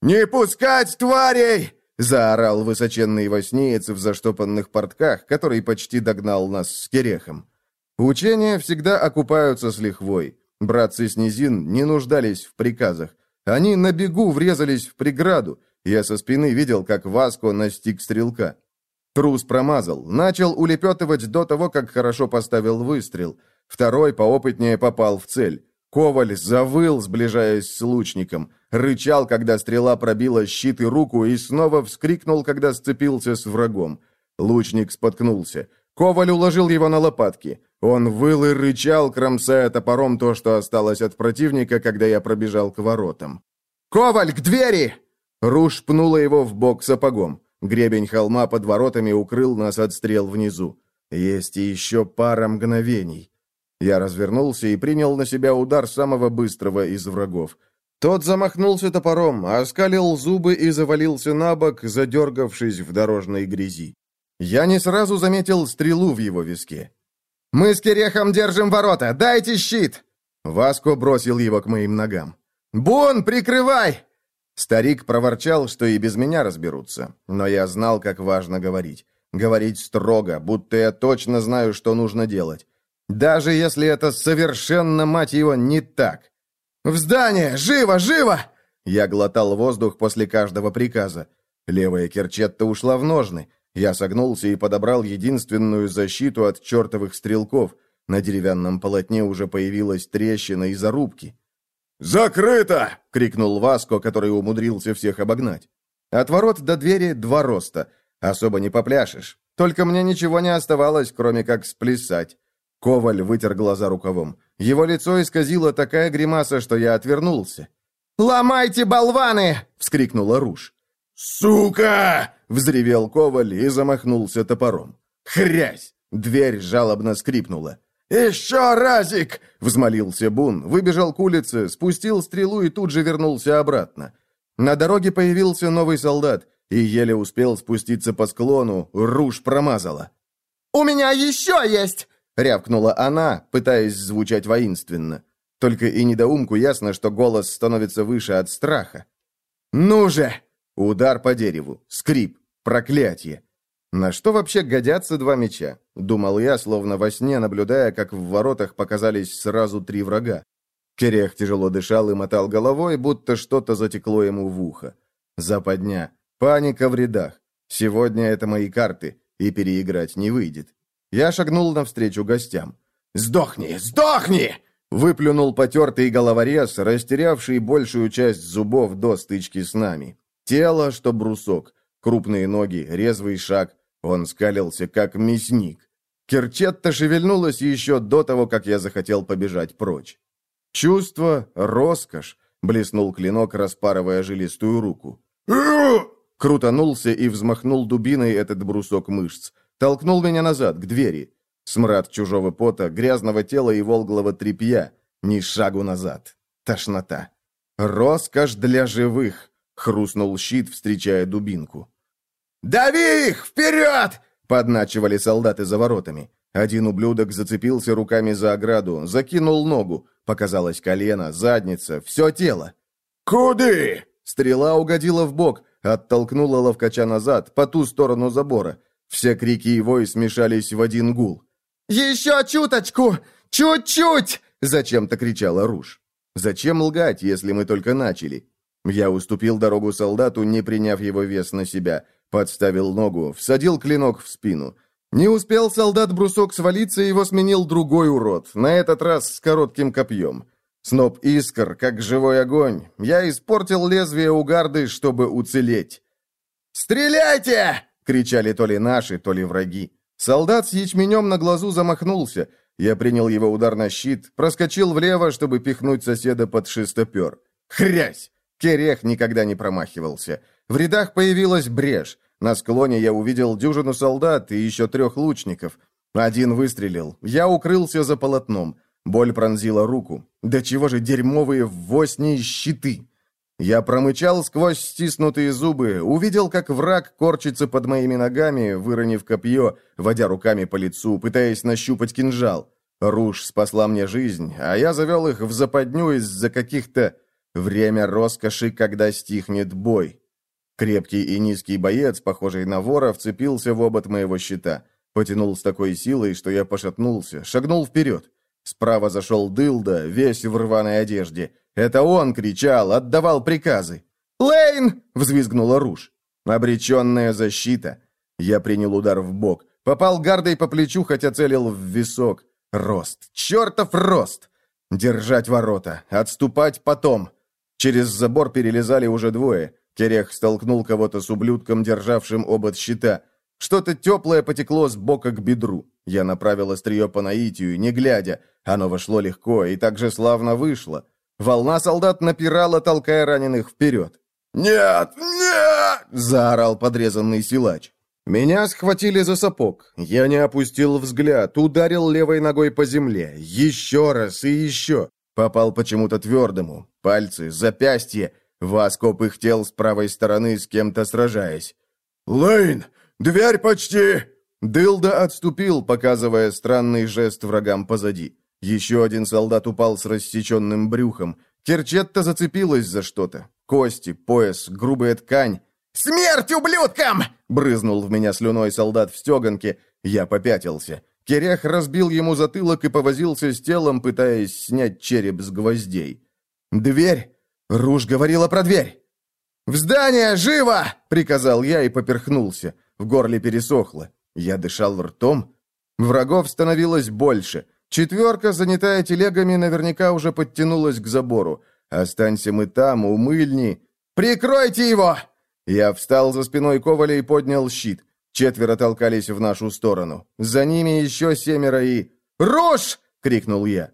«Не пускать тварей!» — заорал высоченный воснеец в заштопанных портках, который почти догнал нас с Керехом. Учения всегда окупаются с лихвой. Братцы с низин не нуждались в приказах. Они на бегу врезались в преграду. Я со спины видел, как Васко настиг стрелка. Трус промазал, начал улепетывать до того, как хорошо поставил выстрел. Второй поопытнее попал в цель. Коваль завыл, сближаясь с лучником, рычал, когда стрела пробила щит и руку, и снова вскрикнул, когда сцепился с врагом. Лучник споткнулся. Коваль уложил его на лопатки. Он выл и рычал, кромсая топором то, что осталось от противника, когда я пробежал к воротам. «Коваль, к двери!» Руш пнула его в бок сапогом. Гребень холма под воротами укрыл нас от стрел внизу. Есть еще пара мгновений. Я развернулся и принял на себя удар самого быстрого из врагов. Тот замахнулся топором, оскалил зубы и завалился на бок, задергавшись в дорожной грязи. Я не сразу заметил стрелу в его виске. «Мы с Керехом держим ворота! Дайте щит!» Васко бросил его к моим ногам. «Бун, прикрывай!» Старик проворчал, что и без меня разберутся, но я знал, как важно говорить. Говорить строго, будто я точно знаю, что нужно делать. Даже если это совершенно, мать его, не так. «В здание! Живо! Живо!» Я глотал воздух после каждого приказа. Левая керчетта ушла в ножны. Я согнулся и подобрал единственную защиту от чертовых стрелков. На деревянном полотне уже появилась трещина и зарубки. «Закрыто!» — крикнул Васко, который умудрился всех обогнать. От ворот до двери два роста. Особо не попляшешь. Только мне ничего не оставалось, кроме как сплясать. Коваль вытер глаза рукавом. Его лицо исказило такая гримаса, что я отвернулся. «Ломайте, болваны!» — вскрикнула Руш. «Сука!» — взревел Коваль и замахнулся топором. «Хрясь!» — дверь жалобно скрипнула. «Еще разик!» — взмолился Бун, выбежал к улице, спустил стрелу и тут же вернулся обратно. На дороге появился новый солдат и еле успел спуститься по склону, Руш промазала. «У меня еще есть!» — рявкнула она, пытаясь звучать воинственно. Только и недоумку ясно, что голос становится выше от страха. «Ну же!» Удар по дереву, скрип, проклятие. На что вообще годятся два меча? Думал я, словно во сне, наблюдая, как в воротах показались сразу три врага. Керех тяжело дышал и мотал головой, будто что-то затекло ему в ухо. Западня. Паника в рядах. Сегодня это мои карты, и переиграть не выйдет. Я шагнул навстречу гостям. «Сдохни! Сдохни!» Выплюнул потертый головорез, растерявший большую часть зубов до стычки с нами. Тело, что брусок. Крупные ноги, резвый шаг, он скалился, как мясник. Керчетта шевельнулась еще до того, как я захотел побежать прочь. Чувство, роскошь, блеснул клинок, распарывая жилистую руку. Крутанулся и взмахнул дубиной этот брусок мышц. Толкнул меня назад, к двери. Смрад чужого пота, грязного тела и волглого тряпья. Ни шагу назад. Тошнота. «Роскошь для живых!» — хрустнул щит, встречая дубинку. «Дави их! Вперед!» — подначивали солдаты за воротами. Один ублюдок зацепился руками за ограду, закинул ногу. Показалось колено, задница, все тело. «Куды?» Стрела угодила в бок, оттолкнула ловкача назад, по ту сторону забора. Все крики и вой смешались в один гул. «Еще чуточку! Чуть-чуть!» — зачем-то кричала Руж. «Зачем лгать, если мы только начали?» Я уступил дорогу солдату, не приняв его вес на себя. Подставил ногу, всадил клинок в спину. Не успел солдат брусок свалиться, его сменил другой урод, на этот раз с коротким копьем. Сноп искр, как живой огонь. Я испортил лезвие у гарды, чтобы уцелеть. «Стреляйте!» — кричали то ли наши, то ли враги. Солдат с ячменем на глазу замахнулся. Я принял его удар на щит, проскочил влево, чтобы пихнуть соседа под шестопер. Хрясь! Керех никогда не промахивался. В рядах появилась брешь. На склоне я увидел дюжину солдат и еще трех лучников. Один выстрелил. Я укрылся за полотном. Боль пронзила руку. Да чего же дерьмовые восни щиты! Я промычал сквозь стиснутые зубы, увидел, как враг корчится под моими ногами, выронив копье, водя руками по лицу, пытаясь нащупать кинжал. Руж спасла мне жизнь, а я завел их в западню из-за каких-то... Время роскоши, когда стихнет бой. Крепкий и низкий боец, похожий на вора, вцепился в обод моего щита. Потянул с такой силой, что я пошатнулся, шагнул вперед. Справа зашел дылда, весь в рваной одежде. Это он кричал, отдавал приказы. «Лейн!» — взвизгнула Руж. Обреченная защита. Я принял удар в бок. Попал гардой по плечу, хотя целил в висок. Рост. Чертов рост! Держать ворота. Отступать потом. Через забор перелезали уже двое. Керех столкнул кого-то с ублюдком, державшим обод щита. Что-то теплое потекло с бока к бедру. Я направил острие по наитию, не глядя. Оно вошло легко и также славно вышло. Волна солдат напирала, толкая раненых вперед. «Нет! Нет!» — заорал подрезанный силач. Меня схватили за сапог. Я не опустил взгляд, ударил левой ногой по земле. Еще раз и еще. Попал почему-то твердому. Пальцы, запястье. Васко пыхтел с правой стороны, с кем-то сражаясь. «Лейн, дверь почти!» Дылда отступил, показывая странный жест врагам позади. Еще один солдат упал с рассеченным брюхом. Керчетта зацепилась за что-то. Кости, пояс, грубая ткань. «Смерть ублюдкам!» — брызнул в меня слюной солдат в стеганке. Я попятился. Керех разбил ему затылок и повозился с телом, пытаясь снять череп с гвоздей. «Дверь!» Руж говорила про дверь. «В здание! Живо!» — приказал я и поперхнулся. В горле пересохло. Я дышал ртом. Врагов становилось больше. Четверка, занятая телегами, наверняка уже подтянулась к забору. Останься мы там, у мыльни. «Прикройте его!» Я встал за спиной Коваля и поднял щит. Четверо толкались в нашу сторону. За ними еще семеро и... «Рожь!» — крикнул я.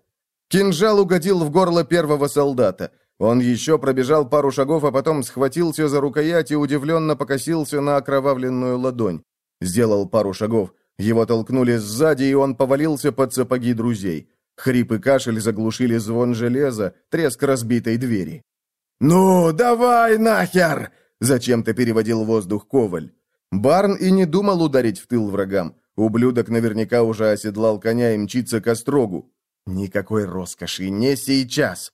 Кинжал угодил в горло первого солдата. Он еще пробежал пару шагов, а потом схватился за рукоять и удивленно покосился на окровавленную ладонь. Сделал пару шагов. Его толкнули сзади, и он повалился под сапоги друзей. Хрип и кашель заглушили звон железа, треск разбитой двери. «Ну, давай нахер!» — зачем-то переводил воздух Коваль. Барн и не думал ударить в тыл врагам. Ублюдок наверняка уже оседлал коня и мчится к острогу. Никакой роскоши, не сейчас.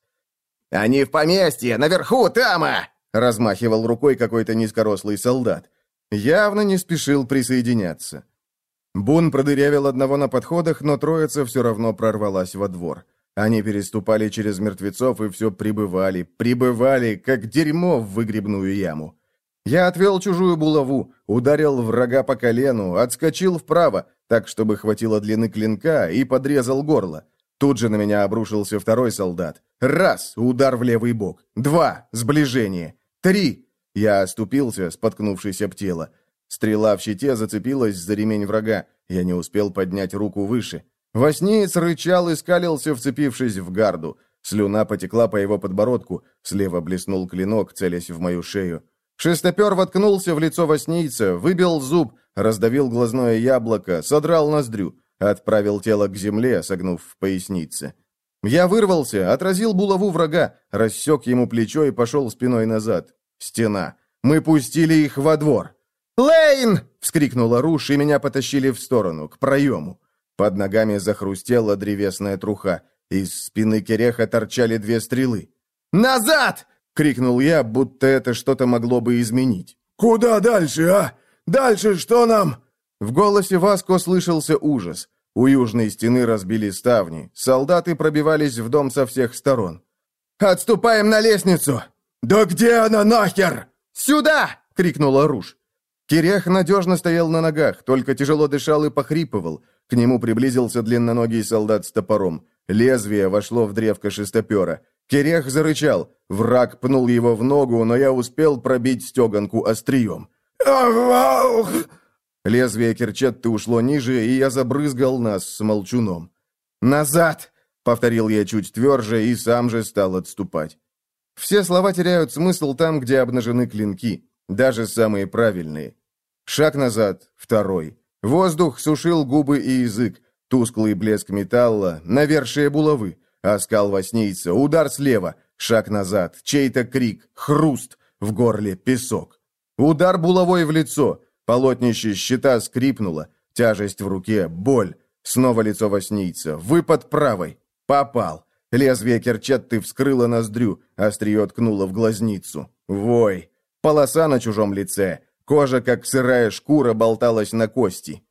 «Они в поместье, наверху, тама!» размахивал рукой какой-то низкорослый солдат. Явно не спешил присоединяться. Бун продырявил одного на подходах, но троица все равно прорвалась во двор. Они переступали через мертвецов и все прибывали, прибывали, как дерьмо в выгребную яму. Я отвел чужую булаву, ударил врага по колену, отскочил вправо, так, чтобы хватило длины клинка, и подрезал горло. Тут же на меня обрушился второй солдат. Раз — удар в левый бок. Два — сближение. Три — я оступился, споткнувшись об тело. Стрела в щите зацепилась за ремень врага. Я не успел поднять руку выше. Воснеец рычал и скалился, вцепившись в гарду. Слюна потекла по его подбородку. Слева блеснул клинок, целясь в мою шею. Шестопер воткнулся в лицо воснийца, выбил зуб, раздавил глазное яблоко, содрал ноздрю, отправил тело к земле, согнув в пояснице. Я вырвался, отразил булаву врага, рассек ему плечо и пошел спиной назад. Стена. Мы пустили их во двор. «Лейн!» — вскрикнула Руш, и меня потащили в сторону, к проему. Под ногами захрустела древесная труха. Из спины Кереха торчали две стрелы. «Назад!» — крикнул я, будто это что-то могло бы изменить. «Куда дальше, а? Дальше что нам?» В голосе Васко слышался ужас. У южной стены разбили ставни. Солдаты пробивались в дом со всех сторон. «Отступаем на лестницу!» «Да где она нахер?» «Сюда!» — крикнула Руш. Кирех надежно стоял на ногах, только тяжело дышал и похрипывал. К нему приблизился длинноногий солдат с топором. Лезвие вошло в древко шестопера. Кирех зарычал. Враг пнул его в ногу, но я успел пробить стеганку острием. Лезвие Керчетты ушло ниже, и я забрызгал нас с молчуном. «Назад!» — повторил я чуть тверже и сам же стал отступать. Все слова теряют смысл там, где обнажены клинки, даже самые правильные. Шаг назад, второй. Воздух сушил губы и язык, тусклый блеск металла, навершие булавы, оскал воснийца, удар слева, шаг назад, чей-то крик, хруст, в горле песок. Удар булавой в лицо, полотнище щита скрипнуло, тяжесть в руке, боль, снова лицо воснийца, выпад правой, попал. Лезвие керчетты вскрыло ноздрю, острие ткнуло в глазницу. Вой. Полоса на чужом лице. Кожа, как сырая шкура, болталась на кости.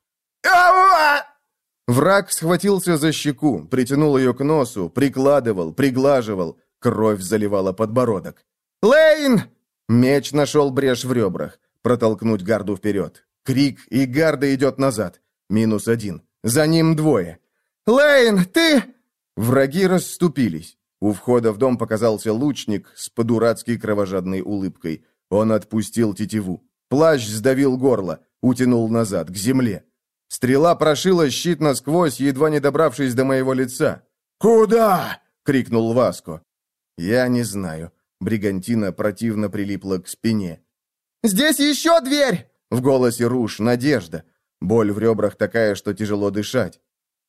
Враг схватился за щеку, притянул ее к носу, прикладывал, приглаживал. Кровь заливала подбородок. «Лейн!» Меч нашел брешь в ребрах. Протолкнуть гарду вперед. Крик, и гарда идет назад. Минус один. За ним двое. «Лейн, ты...» Враги расступились. У входа в дом показался лучник с подурацкой кровожадной улыбкой. Он отпустил тетиву. Плащ сдавил горло, утянул назад, к земле. Стрела прошила щит насквозь, едва не добравшись до моего лица. «Куда?» — крикнул Васко. «Я не знаю». Бригантина противно прилипла к спине. «Здесь еще дверь!» В голосе Руш надежда. Боль в ребрах такая, что тяжело дышать.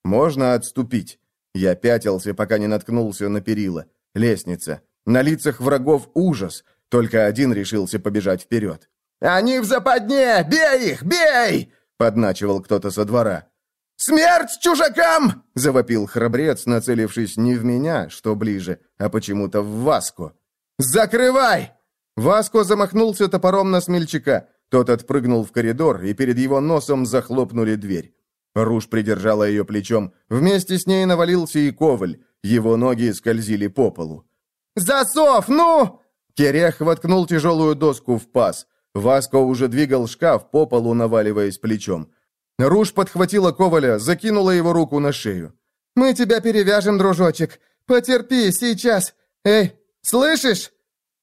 Можно отступить. Я пятился, пока не наткнулся на перила. Лестница. На лицах врагов ужас. Только один решился побежать вперед. «Они в западне! Бей их! Бей!» — подначивал кто-то со двора. «Смерть чужакам!» — завопил храбрец, нацелившись не в меня, что ближе, а почему-то в Васку. «Закрывай!» Васко замахнулся топором на смельчака. Тот отпрыгнул в коридор, и перед его носом захлопнули дверь. Руж придержала ее плечом. Вместе с ней навалился и Коваль. Его ноги скользили по полу. «Засов, ну!» Керех воткнул тяжелую доску в паз. Васко уже двигал шкаф по полу, наваливаясь плечом. Руж подхватила Коваля, закинула его руку на шею. «Мы тебя перевяжем, дружочек. Потерпи, сейчас. Эй, слышишь?»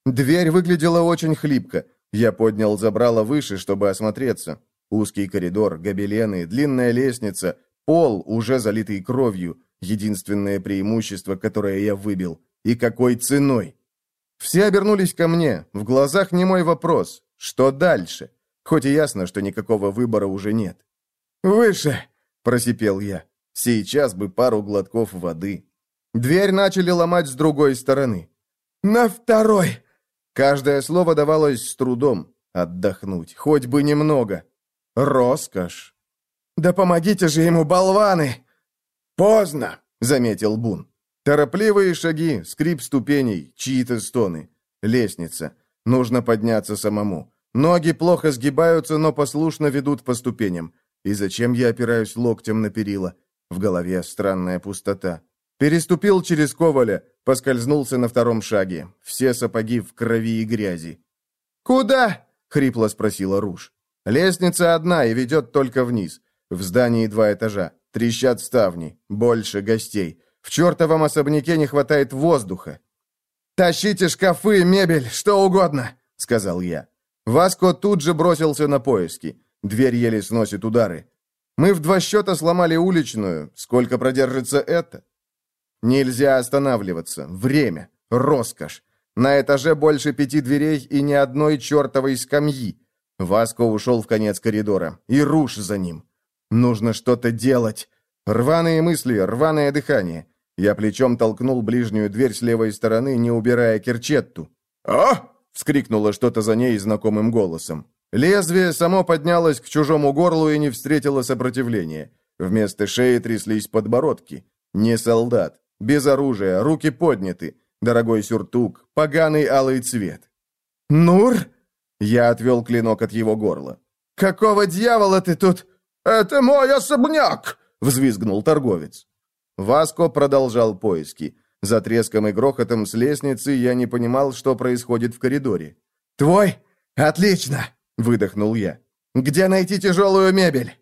Дверь выглядела очень хлипко. Я поднял забрало выше, чтобы осмотреться. Узкий коридор, гобелены, длинная лестница, пол, уже залитый кровью. Единственное преимущество, которое я выбил. И какой ценой? Все обернулись ко мне. В глазах не мой вопрос. Что дальше? Хоть и ясно, что никакого выбора уже нет. «Выше!» – просипел я. Сейчас бы пару глотков воды. Дверь начали ломать с другой стороны. «На второй!» Каждое слово давалось с трудом. Отдохнуть, хоть бы немного. Роскошь. «Да помогите же ему, болваны!» «Поздно!» — заметил Бун. Торопливые шаги, скрип ступеней, чьи-то стоны. Лестница. Нужно подняться самому. Ноги плохо сгибаются, но послушно ведут по ступеням. И зачем я опираюсь локтем на перила? В голове странная пустота. Переступил через коваля, поскользнулся на втором шаге. Все сапоги в крови и грязи. «Куда?» — хрипло спросила Руж. «Лестница одна и ведет только вниз. В здании два этажа. Трещат ставни. Больше гостей. В чертовом особняке не хватает воздуха. «Тащите шкафы, мебель, что угодно!» — сказал я. Васко тут же бросился на поиски. Дверь еле сносит удары. Мы в два счета сломали уличную. Сколько продержится это? Нельзя останавливаться. Время. Роскошь. На этаже больше пяти дверей и ни одной чертовой скамьи. Васко ушел в конец коридора. И руш за ним. Нужно что-то делать. Рваные мысли, рваное дыхание. Я плечом толкнул ближнюю дверь с левой стороны, не убирая керчетту. «А!» — вскрикнуло что-то за ней знакомым голосом. Лезвие само поднялось к чужому горлу и не встретило сопротивления. Вместо шеи тряслись подбородки. Не солдат. Без оружия, руки подняты. Дорогой сюртук, поганый алый цвет. «Нур?» Я отвел клинок от его горла. «Какого дьявола ты тут?» «Это мой особняк!» взвизгнул торговец. Васко продолжал поиски. За треском и грохотом с лестницы я не понимал, что происходит в коридоре. «Твой? Отлично!» — выдохнул я. «Где найти тяжелую мебель?»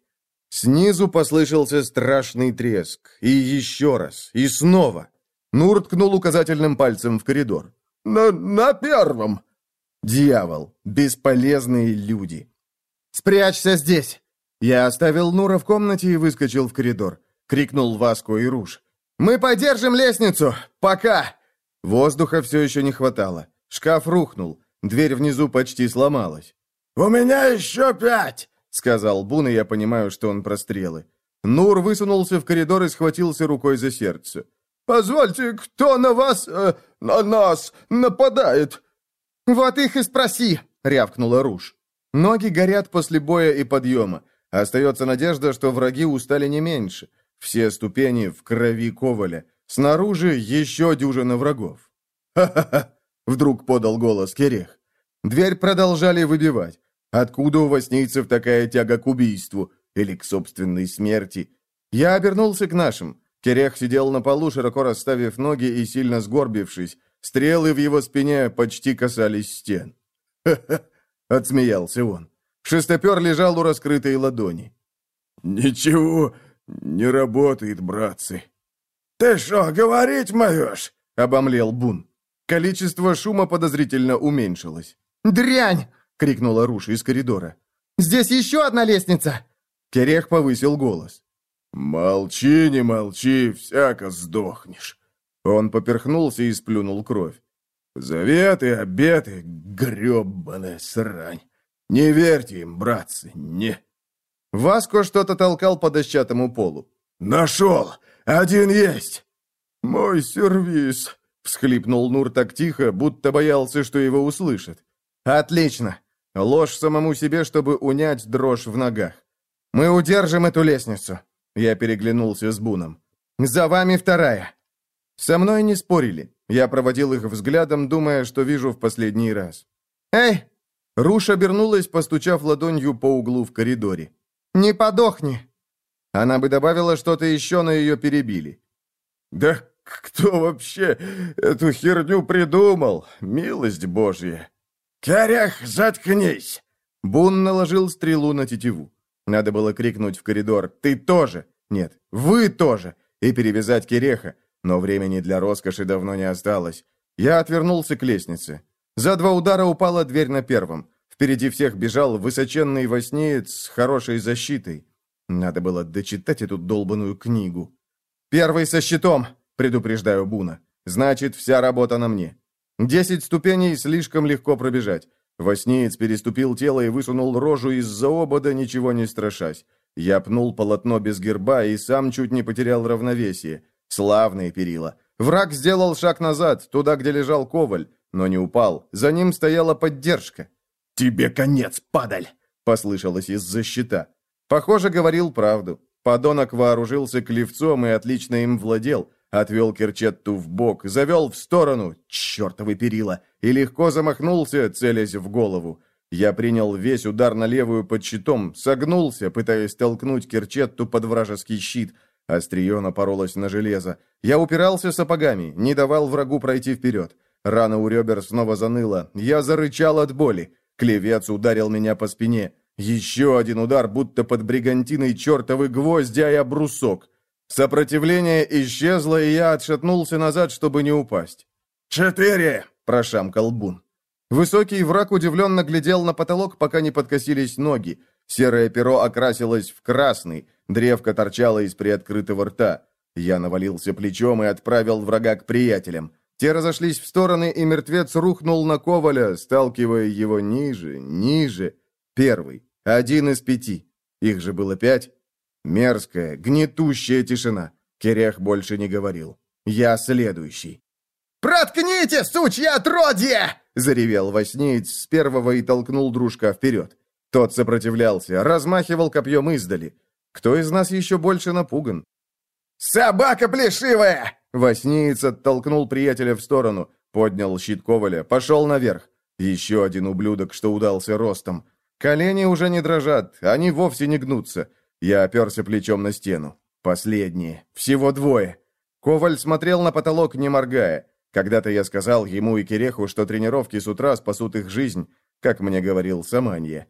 Снизу послышался страшный треск. И еще раз. И снова. Нур ткнул указательным пальцем в коридор. «На, на первом!» «Дьявол! Бесполезные люди!» «Спрячься здесь!» Я оставил Нура в комнате и выскочил в коридор. Крикнул Васку и Руж. «Мы поддержим лестницу! Пока!» Воздуха все еще не хватало. Шкаф рухнул. Дверь внизу почти сломалась. «У меня еще пять!» — сказал Бун, и я понимаю, что он прострелы. Нур высунулся в коридор и схватился рукой за сердце. «Позвольте, кто на вас, э, на нас нападает?» «Вот их и спроси!» — рявкнула Руж. Ноги горят после боя и подъема. Остается надежда, что враги устали не меньше. Все ступени в крови Коваля. Снаружи еще дюжина врагов. «Ха-ха-ха!» — вдруг подал голос Керех. Дверь продолжали выбивать. Откуда у воснийцев такая тяга к убийству? Или к собственной смерти? Я обернулся к нашим. Керех сидел на полу, широко расставив ноги и сильно сгорбившись. Стрелы в его спине почти касались стен. «Ха-ха!» — отсмеялся он. Шестопер лежал у раскрытой ладони. «Ничего не работает, братцы». «Ты что, говорить моешь?» — обомлел Бун. Количество шума подозрительно уменьшилось. «Дрянь!» — крикнула Руш из коридора. «Здесь еще одна лестница!» Керех повысил голос. «Молчи, не молчи, всяко сдохнешь». Он поперхнулся и сплюнул кровь. «Заветы, обеты, гребаная срань. Не верьте им, братцы, не. Васко что-то толкал по дощатому полу. «Нашел! Один есть!» «Мой сервис!» — всхлипнул Нур так тихо, будто боялся, что его услышат. «Отлично! Ложь самому себе, чтобы унять дрожь в ногах. Мы удержим эту лестницу!» Я переглянулся с Буном. «За вами вторая!» Со мной не спорили. Я проводил их взглядом, думая, что вижу в последний раз. «Эй, Руш обернулась, постучав ладонью по углу в коридоре. «Не подохни!» Она бы добавила что-то еще, но ее перебили. «Да кто вообще эту херню придумал? Милость Божья!» «Корях, заткнись!» Бун наложил стрелу на тетиву. Надо было крикнуть в коридор «Ты тоже!» Нет, «Вы тоже!» и перевязать Кереха, но времени для роскоши давно не осталось. Я отвернулся к лестнице. За два удара упала дверь на первом. Впереди всех бежал высоченный воснеец с хорошей защитой. Надо было дочитать эту долбанную книгу. «Первый со щитом!» — предупреждаю Буна. «Значит, вся работа на мне. Десять ступеней слишком легко пробежать. Воснеец переступил тело и высунул рожу из-за обода, ничего не страшась. Я пнул полотно без герба и сам чуть не потерял равновесие. Славные перила. Враг сделал шаг назад, туда, где лежал коваль но не упал. За ним стояла поддержка. «Тебе конец, падаль!» — послышалось из-за щита. Похоже, говорил правду. Подонок вооружился клевцом и отлично им владел. Отвел Керчетту в бок, завел в сторону, чертовы перила, и легко замахнулся, целясь в голову. Я принял весь удар на левую под щитом, согнулся, пытаясь толкнуть Керчетту под вражеский щит. Острие напоролось на железо. Я упирался сапогами, не давал врагу пройти вперед. Рана у ребер снова заныла. Я зарычал от боли. Клевец ударил меня по спине. Еще один удар, будто под бригантиной чертовы гвозди, а я брусок. Сопротивление исчезло, и я отшатнулся назад, чтобы не упасть. «Четыре!» – прошамкал Бун. Высокий враг удивленно глядел на потолок, пока не подкосились ноги. Серое перо окрасилось в красный, древко торчало из приоткрытого рта. Я навалился плечом и отправил врага к приятелям. Те разошлись в стороны, и мертвец рухнул на Коваля, сталкивая его ниже, ниже. Первый. Один из пяти. Их же было пять. Мерзкая, гнетущая тишина. Керех больше не говорил. Я следующий. «Проткните, сучья отродье!» — заревел воснеец с первого и толкнул дружка вперед. Тот сопротивлялся, размахивал копьем издали. Кто из нас еще больше напуган? «Собака плешивая!» Воснеец оттолкнул приятеля в сторону, поднял щит Коваля, пошел наверх. Еще один ублюдок, что удался ростом. Колени уже не дрожат, они вовсе не гнутся. Я оперся плечом на стену. Последние. Всего двое. Коваль смотрел на потолок, не моргая. Когда-то я сказал ему и Киреху, что тренировки с утра спасут их жизнь, как мне говорил Саманье.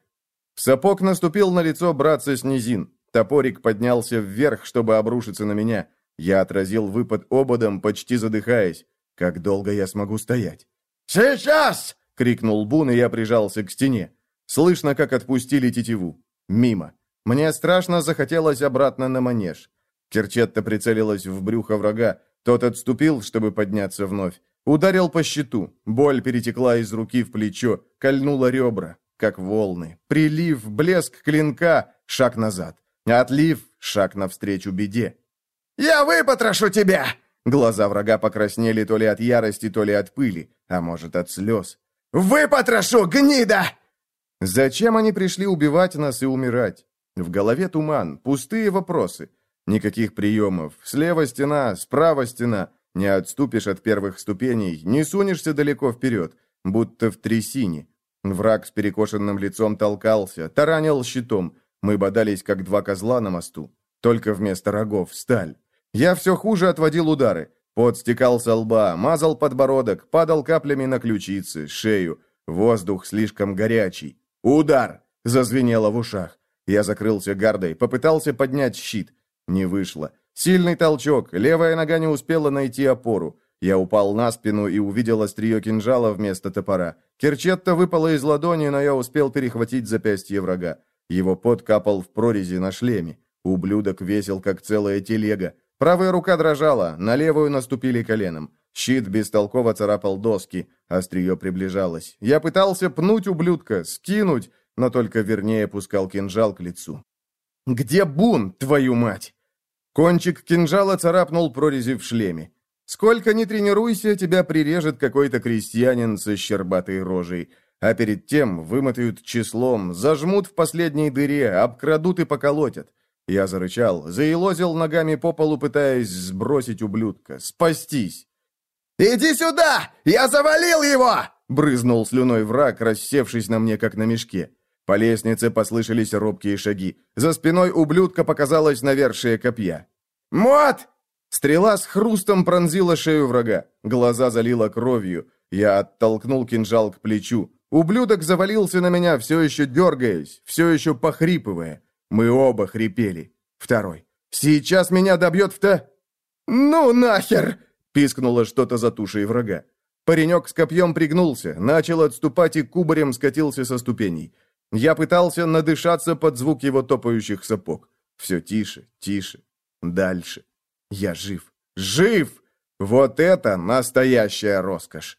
Сапог наступил на лицо братца с низин. Топорик поднялся вверх, чтобы обрушиться на меня. Я отразил выпад ободом, почти задыхаясь. Как долго я смогу стоять? «Сейчас!» — крикнул Бун, и я прижался к стене. Слышно, как отпустили тетиву. Мимо. Мне страшно захотелось обратно на манеж. Керчетта прицелилась в брюхо врага, тот отступил, чтобы подняться вновь. Ударил по щиту. Боль перетекла из руки в плечо, кольнула ребра, как волны. Прилив, блеск клинка, шаг назад. Отлив, шаг навстречу беде. «Я выпотрошу тебя!» Глаза врага покраснели то ли от ярости, то ли от пыли, а может, от слез. «Выпотрошу, гнида!» Зачем они пришли убивать нас и умирать? В голове туман, пустые вопросы. Никаких приемов. Слева стена, справа стена. Не отступишь от первых ступеней, не сунешься далеко вперед, будто в трясине. Враг с перекошенным лицом толкался, таранил щитом. Мы бодались, как два козла на мосту. Только вместо рогов сталь. Я все хуже отводил удары. Пот стекал со лба, мазал подбородок, падал каплями на ключицы, шею. Воздух слишком горячий. «Удар!» — зазвенело в ушах. Я закрылся гардой, попытался поднять щит. Не вышло. Сильный толчок, левая нога не успела найти опору. Я упал на спину и увидел острие кинжала вместо топора. Керчетта выпала из ладони, но я успел перехватить запястье врага. Его пот капал в прорези на шлеме. Ублюдок весил, как целая телега. Правая рука дрожала, на левую наступили коленом. Щит бестолково царапал доски, острие приближалось. Я пытался пнуть ублюдка, скинуть, но только вернее пускал кинжал к лицу. «Где Бун, твою мать?» Кончик кинжала царапнул прорези в шлеме. Сколько ни тренируйся, тебя прирежет какой-то крестьянин со щербатой рожей. А перед тем вымотают числом, зажмут в последней дыре, обкрадут и поколотят. Я зарычал, заилозил ногами по полу, пытаясь сбросить ублюдка, спастись. «Иди сюда! Я завалил его!» Брызнул слюной враг, рассевшись на мне, как на мешке. По лестнице послышались робкие шаги. За спиной ублюдка показалось навершие копья. «Мот!» Стрела с хрустом пронзила шею врага. Глаза залила кровью. Я оттолкнул кинжал к плечу. Ублюдок завалился на меня, все еще дергаясь, все еще похрипывая. Мы оба хрипели. Второй. «Сейчас меня добьет вта...» «Ну нахер!» — пискнуло что-то за тушей врага. Паренек с копьем пригнулся, начал отступать и кубарем скатился со ступеней. Я пытался надышаться под звук его топающих сапог. Все тише, тише, дальше. Я жив. Жив! Вот это настоящая роскошь!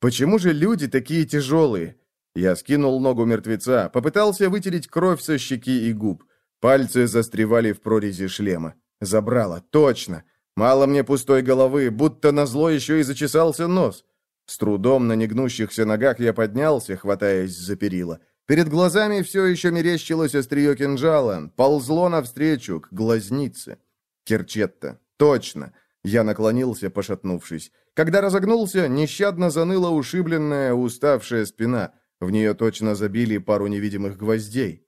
Почему же люди такие тяжелые? Я скинул ногу мертвеца, попытался вытереть кровь со щеки и губ. Пальцы застревали в прорези шлема. Забрало, точно. Мало мне пустой головы, будто назло еще и зачесался нос. С трудом на негнущихся ногах я поднялся, хватаясь за перила. Перед глазами все еще мерещилось острие кинжала, ползло навстречу, к глазнице. Керчетта. Точно. Я наклонился, пошатнувшись. Когда разогнулся, нещадно заныла ушибленная, уставшая спина. В нее точно забили пару невидимых гвоздей.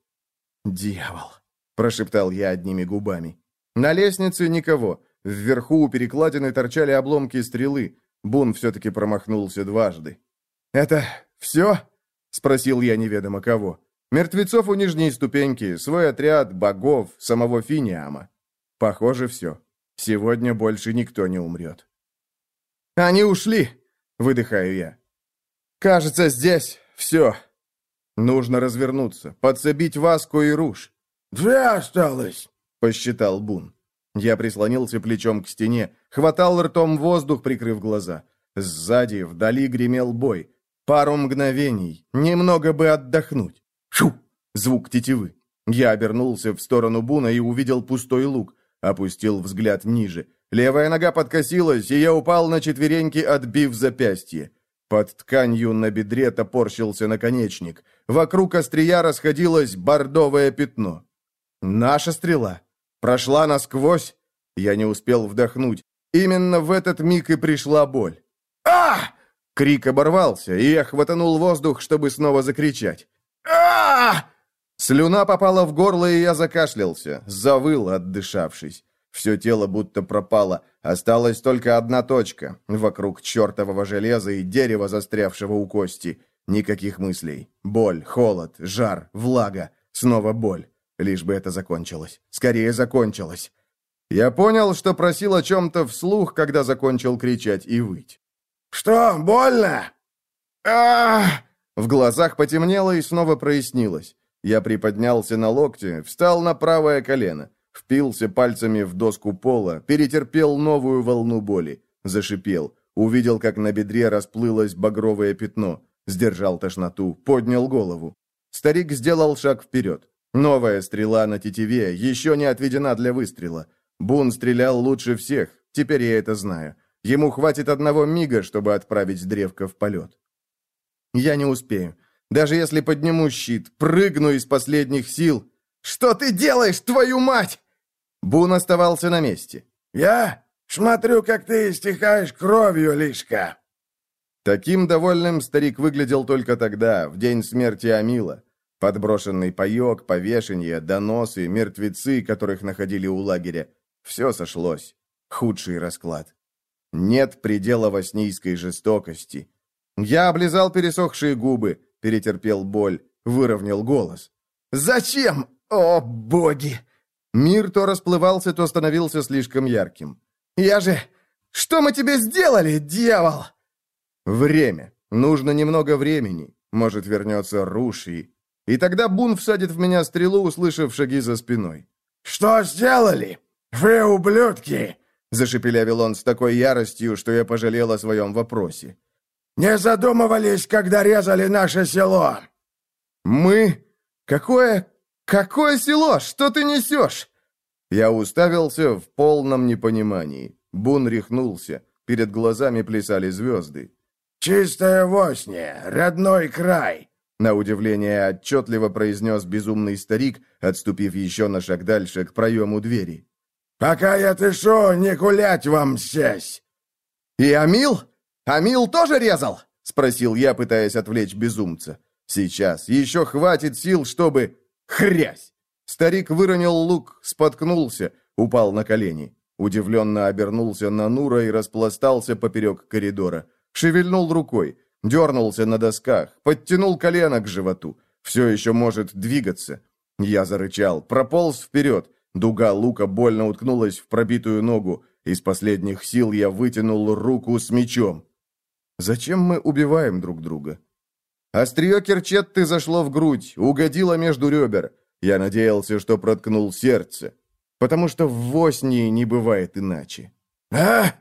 «Дьявол!» — прошептал я одними губами. На лестнице никого. Вверху у перекладины торчали обломки стрелы. Бун все-таки промахнулся дважды. «Это все?» — спросил я неведомо кого. «Мертвецов у нижней ступеньки, свой отряд, богов, самого Финиама. Похоже, все. Сегодня больше никто не умрет». «Они ушли!» — выдыхаю я. «Кажется, здесь все. Нужно развернуться, подсобить Васку и Руж». «Две осталось», — посчитал Бун. Я прислонился плечом к стене, хватал ртом воздух, прикрыв глаза. Сзади, вдали гремел бой. Пару мгновений, немного бы отдохнуть. Шу! Звук тетивы. Я обернулся в сторону Буна и увидел пустой лук. Опустил взгляд ниже. Левая нога подкосилась, и я упал на четвереньки, отбив запястье. Под тканью на бедре топорщился наконечник. Вокруг острия расходилось бордовое пятно. Наша стрела. Прошла насквозь. Я не успел вдохнуть. Именно в этот миг и пришла боль. а Крик оборвался, и я хватанул воздух, чтобы снова закричать. а Слюна попала в горло, и я закашлялся, завыл, отдышавшись. Все тело будто пропало, осталась только одна точка, вокруг чертового железа и дерева, застрявшего у кости. Никаких мыслей. Боль, холод, жар, влага, снова боль. Лишь бы это закончилось. Скорее закончилось. Я понял, что просил о чем-то вслух, когда закончил кричать и выть. «Что, больно?» а В глазах потемнело и снова прояснилось. Я приподнялся на локте, встал на правое колено, впился пальцами в доску пола, перетерпел новую волну боли, зашипел, увидел, как на бедре расплылось багровое пятно, сдержал тошноту, поднял голову. Старик сделал шаг вперед. Новая стрела на тетиве еще не отведена для выстрела. Бун стрелял лучше всех, теперь я это знаю. Ему хватит одного мига, чтобы отправить древко в полет. Я не успею. Даже если подниму щит, прыгну из последних сил. «Что ты делаешь, твою мать?» Бун оставался на месте. «Я смотрю, как ты истекаешь кровью, Лишка». Таким довольным старик выглядел только тогда, в день смерти Амила. Подброшенный паек, повешенье, доносы, мертвецы, которых находили у лагеря. Все сошлось. Худший расклад. Нет предела воснийской жестокости. Я облизал пересохшие губы, перетерпел боль, выровнял голос. «Зачем? О, боги!» Мир то расплывался, то становился слишком ярким. «Я же... Что мы тебе сделали, дьявол?» «Время. Нужно немного времени. Может, вернется Руши. И тогда Бун всадит в меня стрелу, услышав шаги за спиной. «Что сделали? Вы ублюдки!» Зашепелявил он с такой яростью, что я пожалел о своем вопросе. «Не задумывались, когда резали наше село!» «Мы? Какое... какое село? Что ты несешь?» Я уставился в полном непонимании. Бун рехнулся. Перед глазами плясали звезды. «Чистая Восня, родной край!» На удивление отчетливо произнес безумный старик, отступив еще на шаг дальше к проему двери. «Пока я тышу, не гулять вам здесь!» «И Амил? Амил тоже резал?» — спросил я, пытаясь отвлечь безумца. «Сейчас еще хватит сил, чтобы...» «Хрясь!» Старик выронил лук, споткнулся, упал на колени. Удивленно обернулся на Нура и распластался поперек коридора. Шевельнул рукой. Дернулся на досках, подтянул колено к животу. Все еще может двигаться. Я зарычал, прополз вперед. Дуга лука больно уткнулась в пробитую ногу. Из последних сил я вытянул руку с мечом. Зачем мы убиваем друг друга? Острие керчетты зашло в грудь, угодило между ребер. Я надеялся, что проткнул сердце. Потому что в Воснии не бывает иначе. «А?»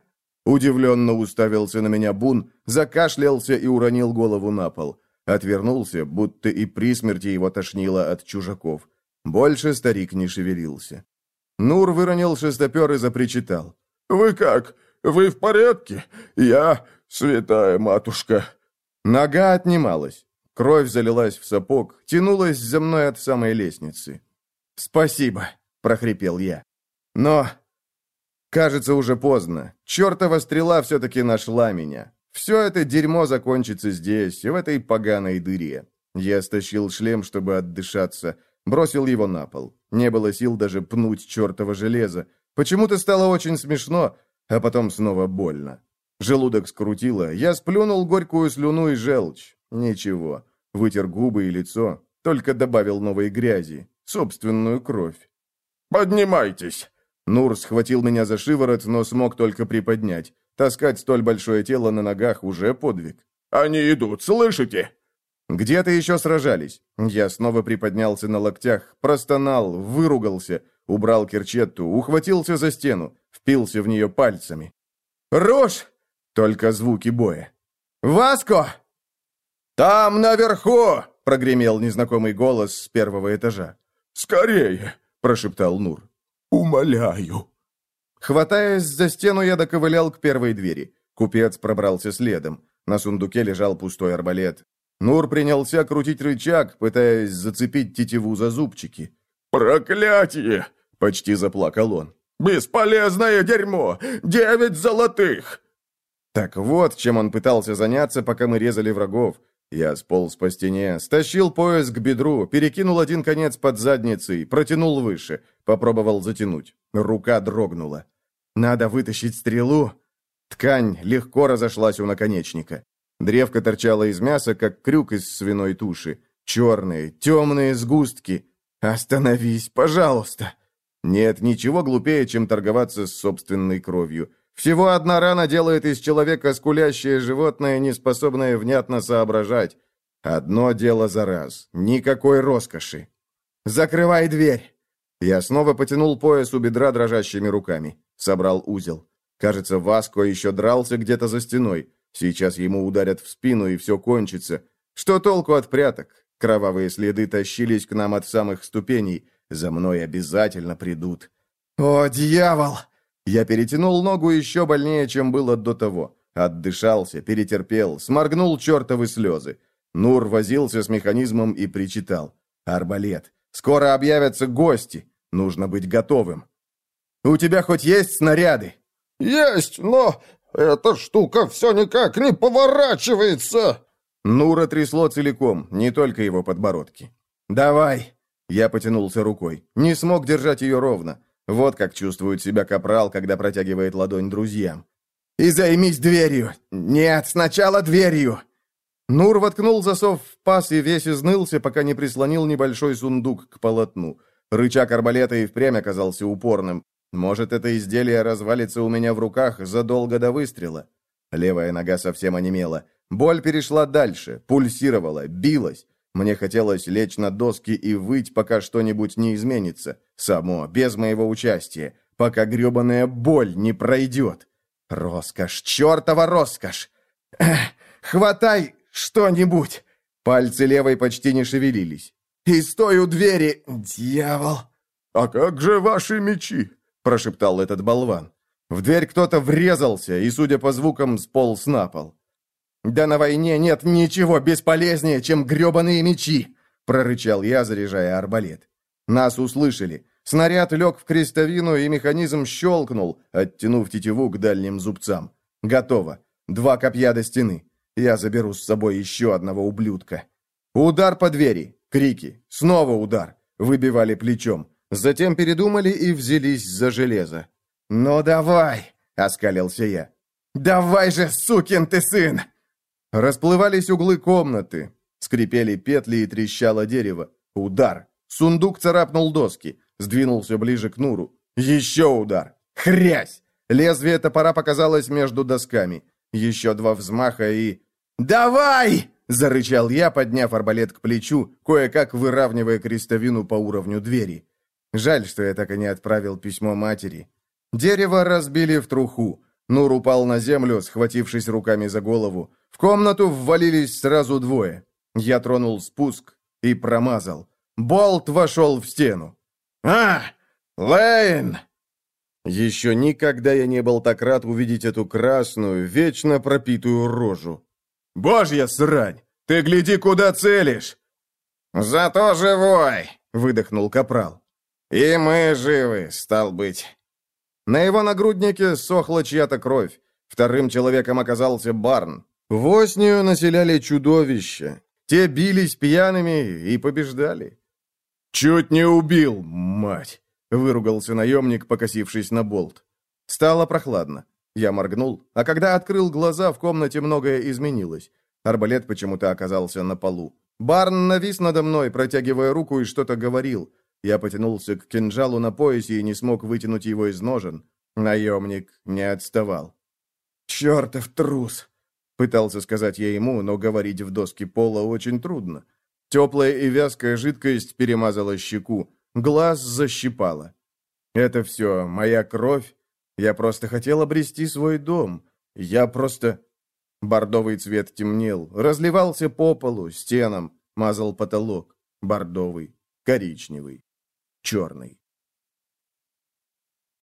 Удивленно уставился на меня Бун, закашлялся и уронил голову на пол. Отвернулся, будто и при смерти его тошнило от чужаков. Больше старик не шевелился. Нур выронил шестопер и запричитал. «Вы как? Вы в порядке? Я, святая матушка!» Нога отнималась. Кровь залилась в сапог, тянулась за мной от самой лестницы. «Спасибо», — прохрипел я. «Но Кажется, уже поздно. Чертова стрела все-таки нашла меня. Все это дерьмо закончится здесь, в этой поганой дыре. Я стащил шлем, чтобы отдышаться, бросил его на пол. Не было сил даже пнуть чертово железо. Почему-то стало очень смешно, а потом снова больно. Желудок скрутило, я сплюнул горькую слюну и желчь. Ничего, вытер губы и лицо, только добавил новой грязи, собственную кровь. «Поднимайтесь!» Нур схватил меня за шиворот, но смог только приподнять. Таскать столь большое тело на ногах уже подвиг. «Они идут, слышите?» Где-то еще сражались. Я снова приподнялся на локтях, простонал, выругался, убрал керчетту, ухватился за стену, впился в нее пальцами. «Рожь!» Только звуки боя. «Васко!» «Там наверху!» — прогремел незнакомый голос с первого этажа. «Скорее!» — прошептал Нур. «Умоляю!» Хватаясь за стену, я доковылял к первой двери. Купец пробрался следом. На сундуке лежал пустой арбалет. Нур принялся крутить рычаг, пытаясь зацепить тетиву за зубчики. «Проклятие!» — почти заплакал он. «Бесполезное дерьмо! Девять золотых!» Так вот, чем он пытался заняться, пока мы резали врагов. Я сполз по стене, стащил пояс к бедру, перекинул один конец под задницей, протянул выше, попробовал затянуть. Рука дрогнула. Надо вытащить стрелу. Ткань легко разошлась у наконечника. Древко торчало из мяса, как крюк из свиной туши. Черные, темные сгустки. «Остановись, пожалуйста!» Нет ничего глупее, чем торговаться с собственной кровью. Всего одна рана делает из человека скулящее животное, не способное внятно соображать. Одно дело за раз. Никакой роскоши. «Закрывай дверь!» Я снова потянул пояс у бедра дрожащими руками. Собрал узел. Кажется, Васко еще дрался где-то за стеной. Сейчас ему ударят в спину, и все кончится. Что толку от пряток? Кровавые следы тащились к нам от самых ступеней. За мной обязательно придут. «О, дьявол!» Я перетянул ногу еще больнее, чем было до того. Отдышался, перетерпел, сморгнул чертовы слезы. Нур возился с механизмом и причитал. «Арбалет! Скоро объявятся гости! Нужно быть готовым!» «У тебя хоть есть снаряды?» «Есть, но эта штука все никак не поворачивается!» Нура трясло целиком, не только его подбородки. «Давай!» Я потянулся рукой. Не смог держать ее ровно. Вот как чувствует себя капрал, когда протягивает ладонь друзьям. «И займись дверью! Нет, сначала дверью!» Нур воткнул засов в паз и весь изнылся, пока не прислонил небольшой сундук к полотну. Рычаг арбалета и впрямь оказался упорным. Может, это изделие развалится у меня в руках задолго до выстрела. Левая нога совсем онемела. Боль перешла дальше, пульсировала, билась. Мне хотелось лечь на доски и выть, пока что-нибудь не изменится. Само, без моего участия. Пока гребаная боль не пройдет. Роскошь, чертова роскошь! Эх, хватай что-нибудь! Пальцы левой почти не шевелились. «И стой у двери, дьявол!» «А как же ваши мечи?» – прошептал этот болван. В дверь кто-то врезался и, судя по звукам, сполз на пол. «Да на войне нет ничего бесполезнее, чем гребаные мечи!» — прорычал я, заряжая арбалет. Нас услышали. Снаряд лег в крестовину, и механизм щелкнул, оттянув тетиву к дальним зубцам. «Готово. Два копья до стены. Я заберу с собой еще одного ублюдка». Удар по двери. Крики. Снова удар. Выбивали плечом. Затем передумали и взялись за железо. «Ну давай!» — оскалился я. «Давай же, сукин ты сын!» Расплывались углы комнаты. Скрипели петли и трещало дерево. Удар. Сундук царапнул доски. Сдвинулся ближе к Нуру. Еще удар. Хрясь! Лезвие топора показалось между досками. Еще два взмаха и... «Давай!» — зарычал я, подняв арбалет к плечу, кое-как выравнивая крестовину по уровню двери. Жаль, что я так и не отправил письмо матери. Дерево разбили в труху. Нур упал на землю, схватившись руками за голову. В комнату ввалились сразу двое. Я тронул спуск и промазал. Болт вошел в стену. «А! Лейн!» Еще никогда я не был так рад увидеть эту красную, вечно пропитую рожу. «Божья срань! Ты гляди, куда целишь!» «Зато живой!» — выдохнул капрал. «И мы живы, стал быть». На его нагруднике сохла чья-то кровь. Вторым человеком оказался Барн. Воснию населяли чудовища. Те бились пьяными и побеждали. «Чуть не убил, мать!» — выругался наемник, покосившись на болт. Стало прохладно. Я моргнул, а когда открыл глаза, в комнате многое изменилось. Арбалет почему-то оказался на полу. Барн навис надо мной, протягивая руку и что-то говорил. Я потянулся к кинжалу на поясе и не смог вытянуть его из ножен. Наемник не отставал. «Чертов трус!» Пытался сказать я ему, но говорить в доске пола очень трудно. Теплая и вязкая жидкость перемазала щеку, глаз защипала. Это все моя кровь. Я просто хотел обрести свой дом. Я просто... Бордовый цвет темнел, разливался по полу, стенам, мазал потолок. Бордовый, коричневый, черный.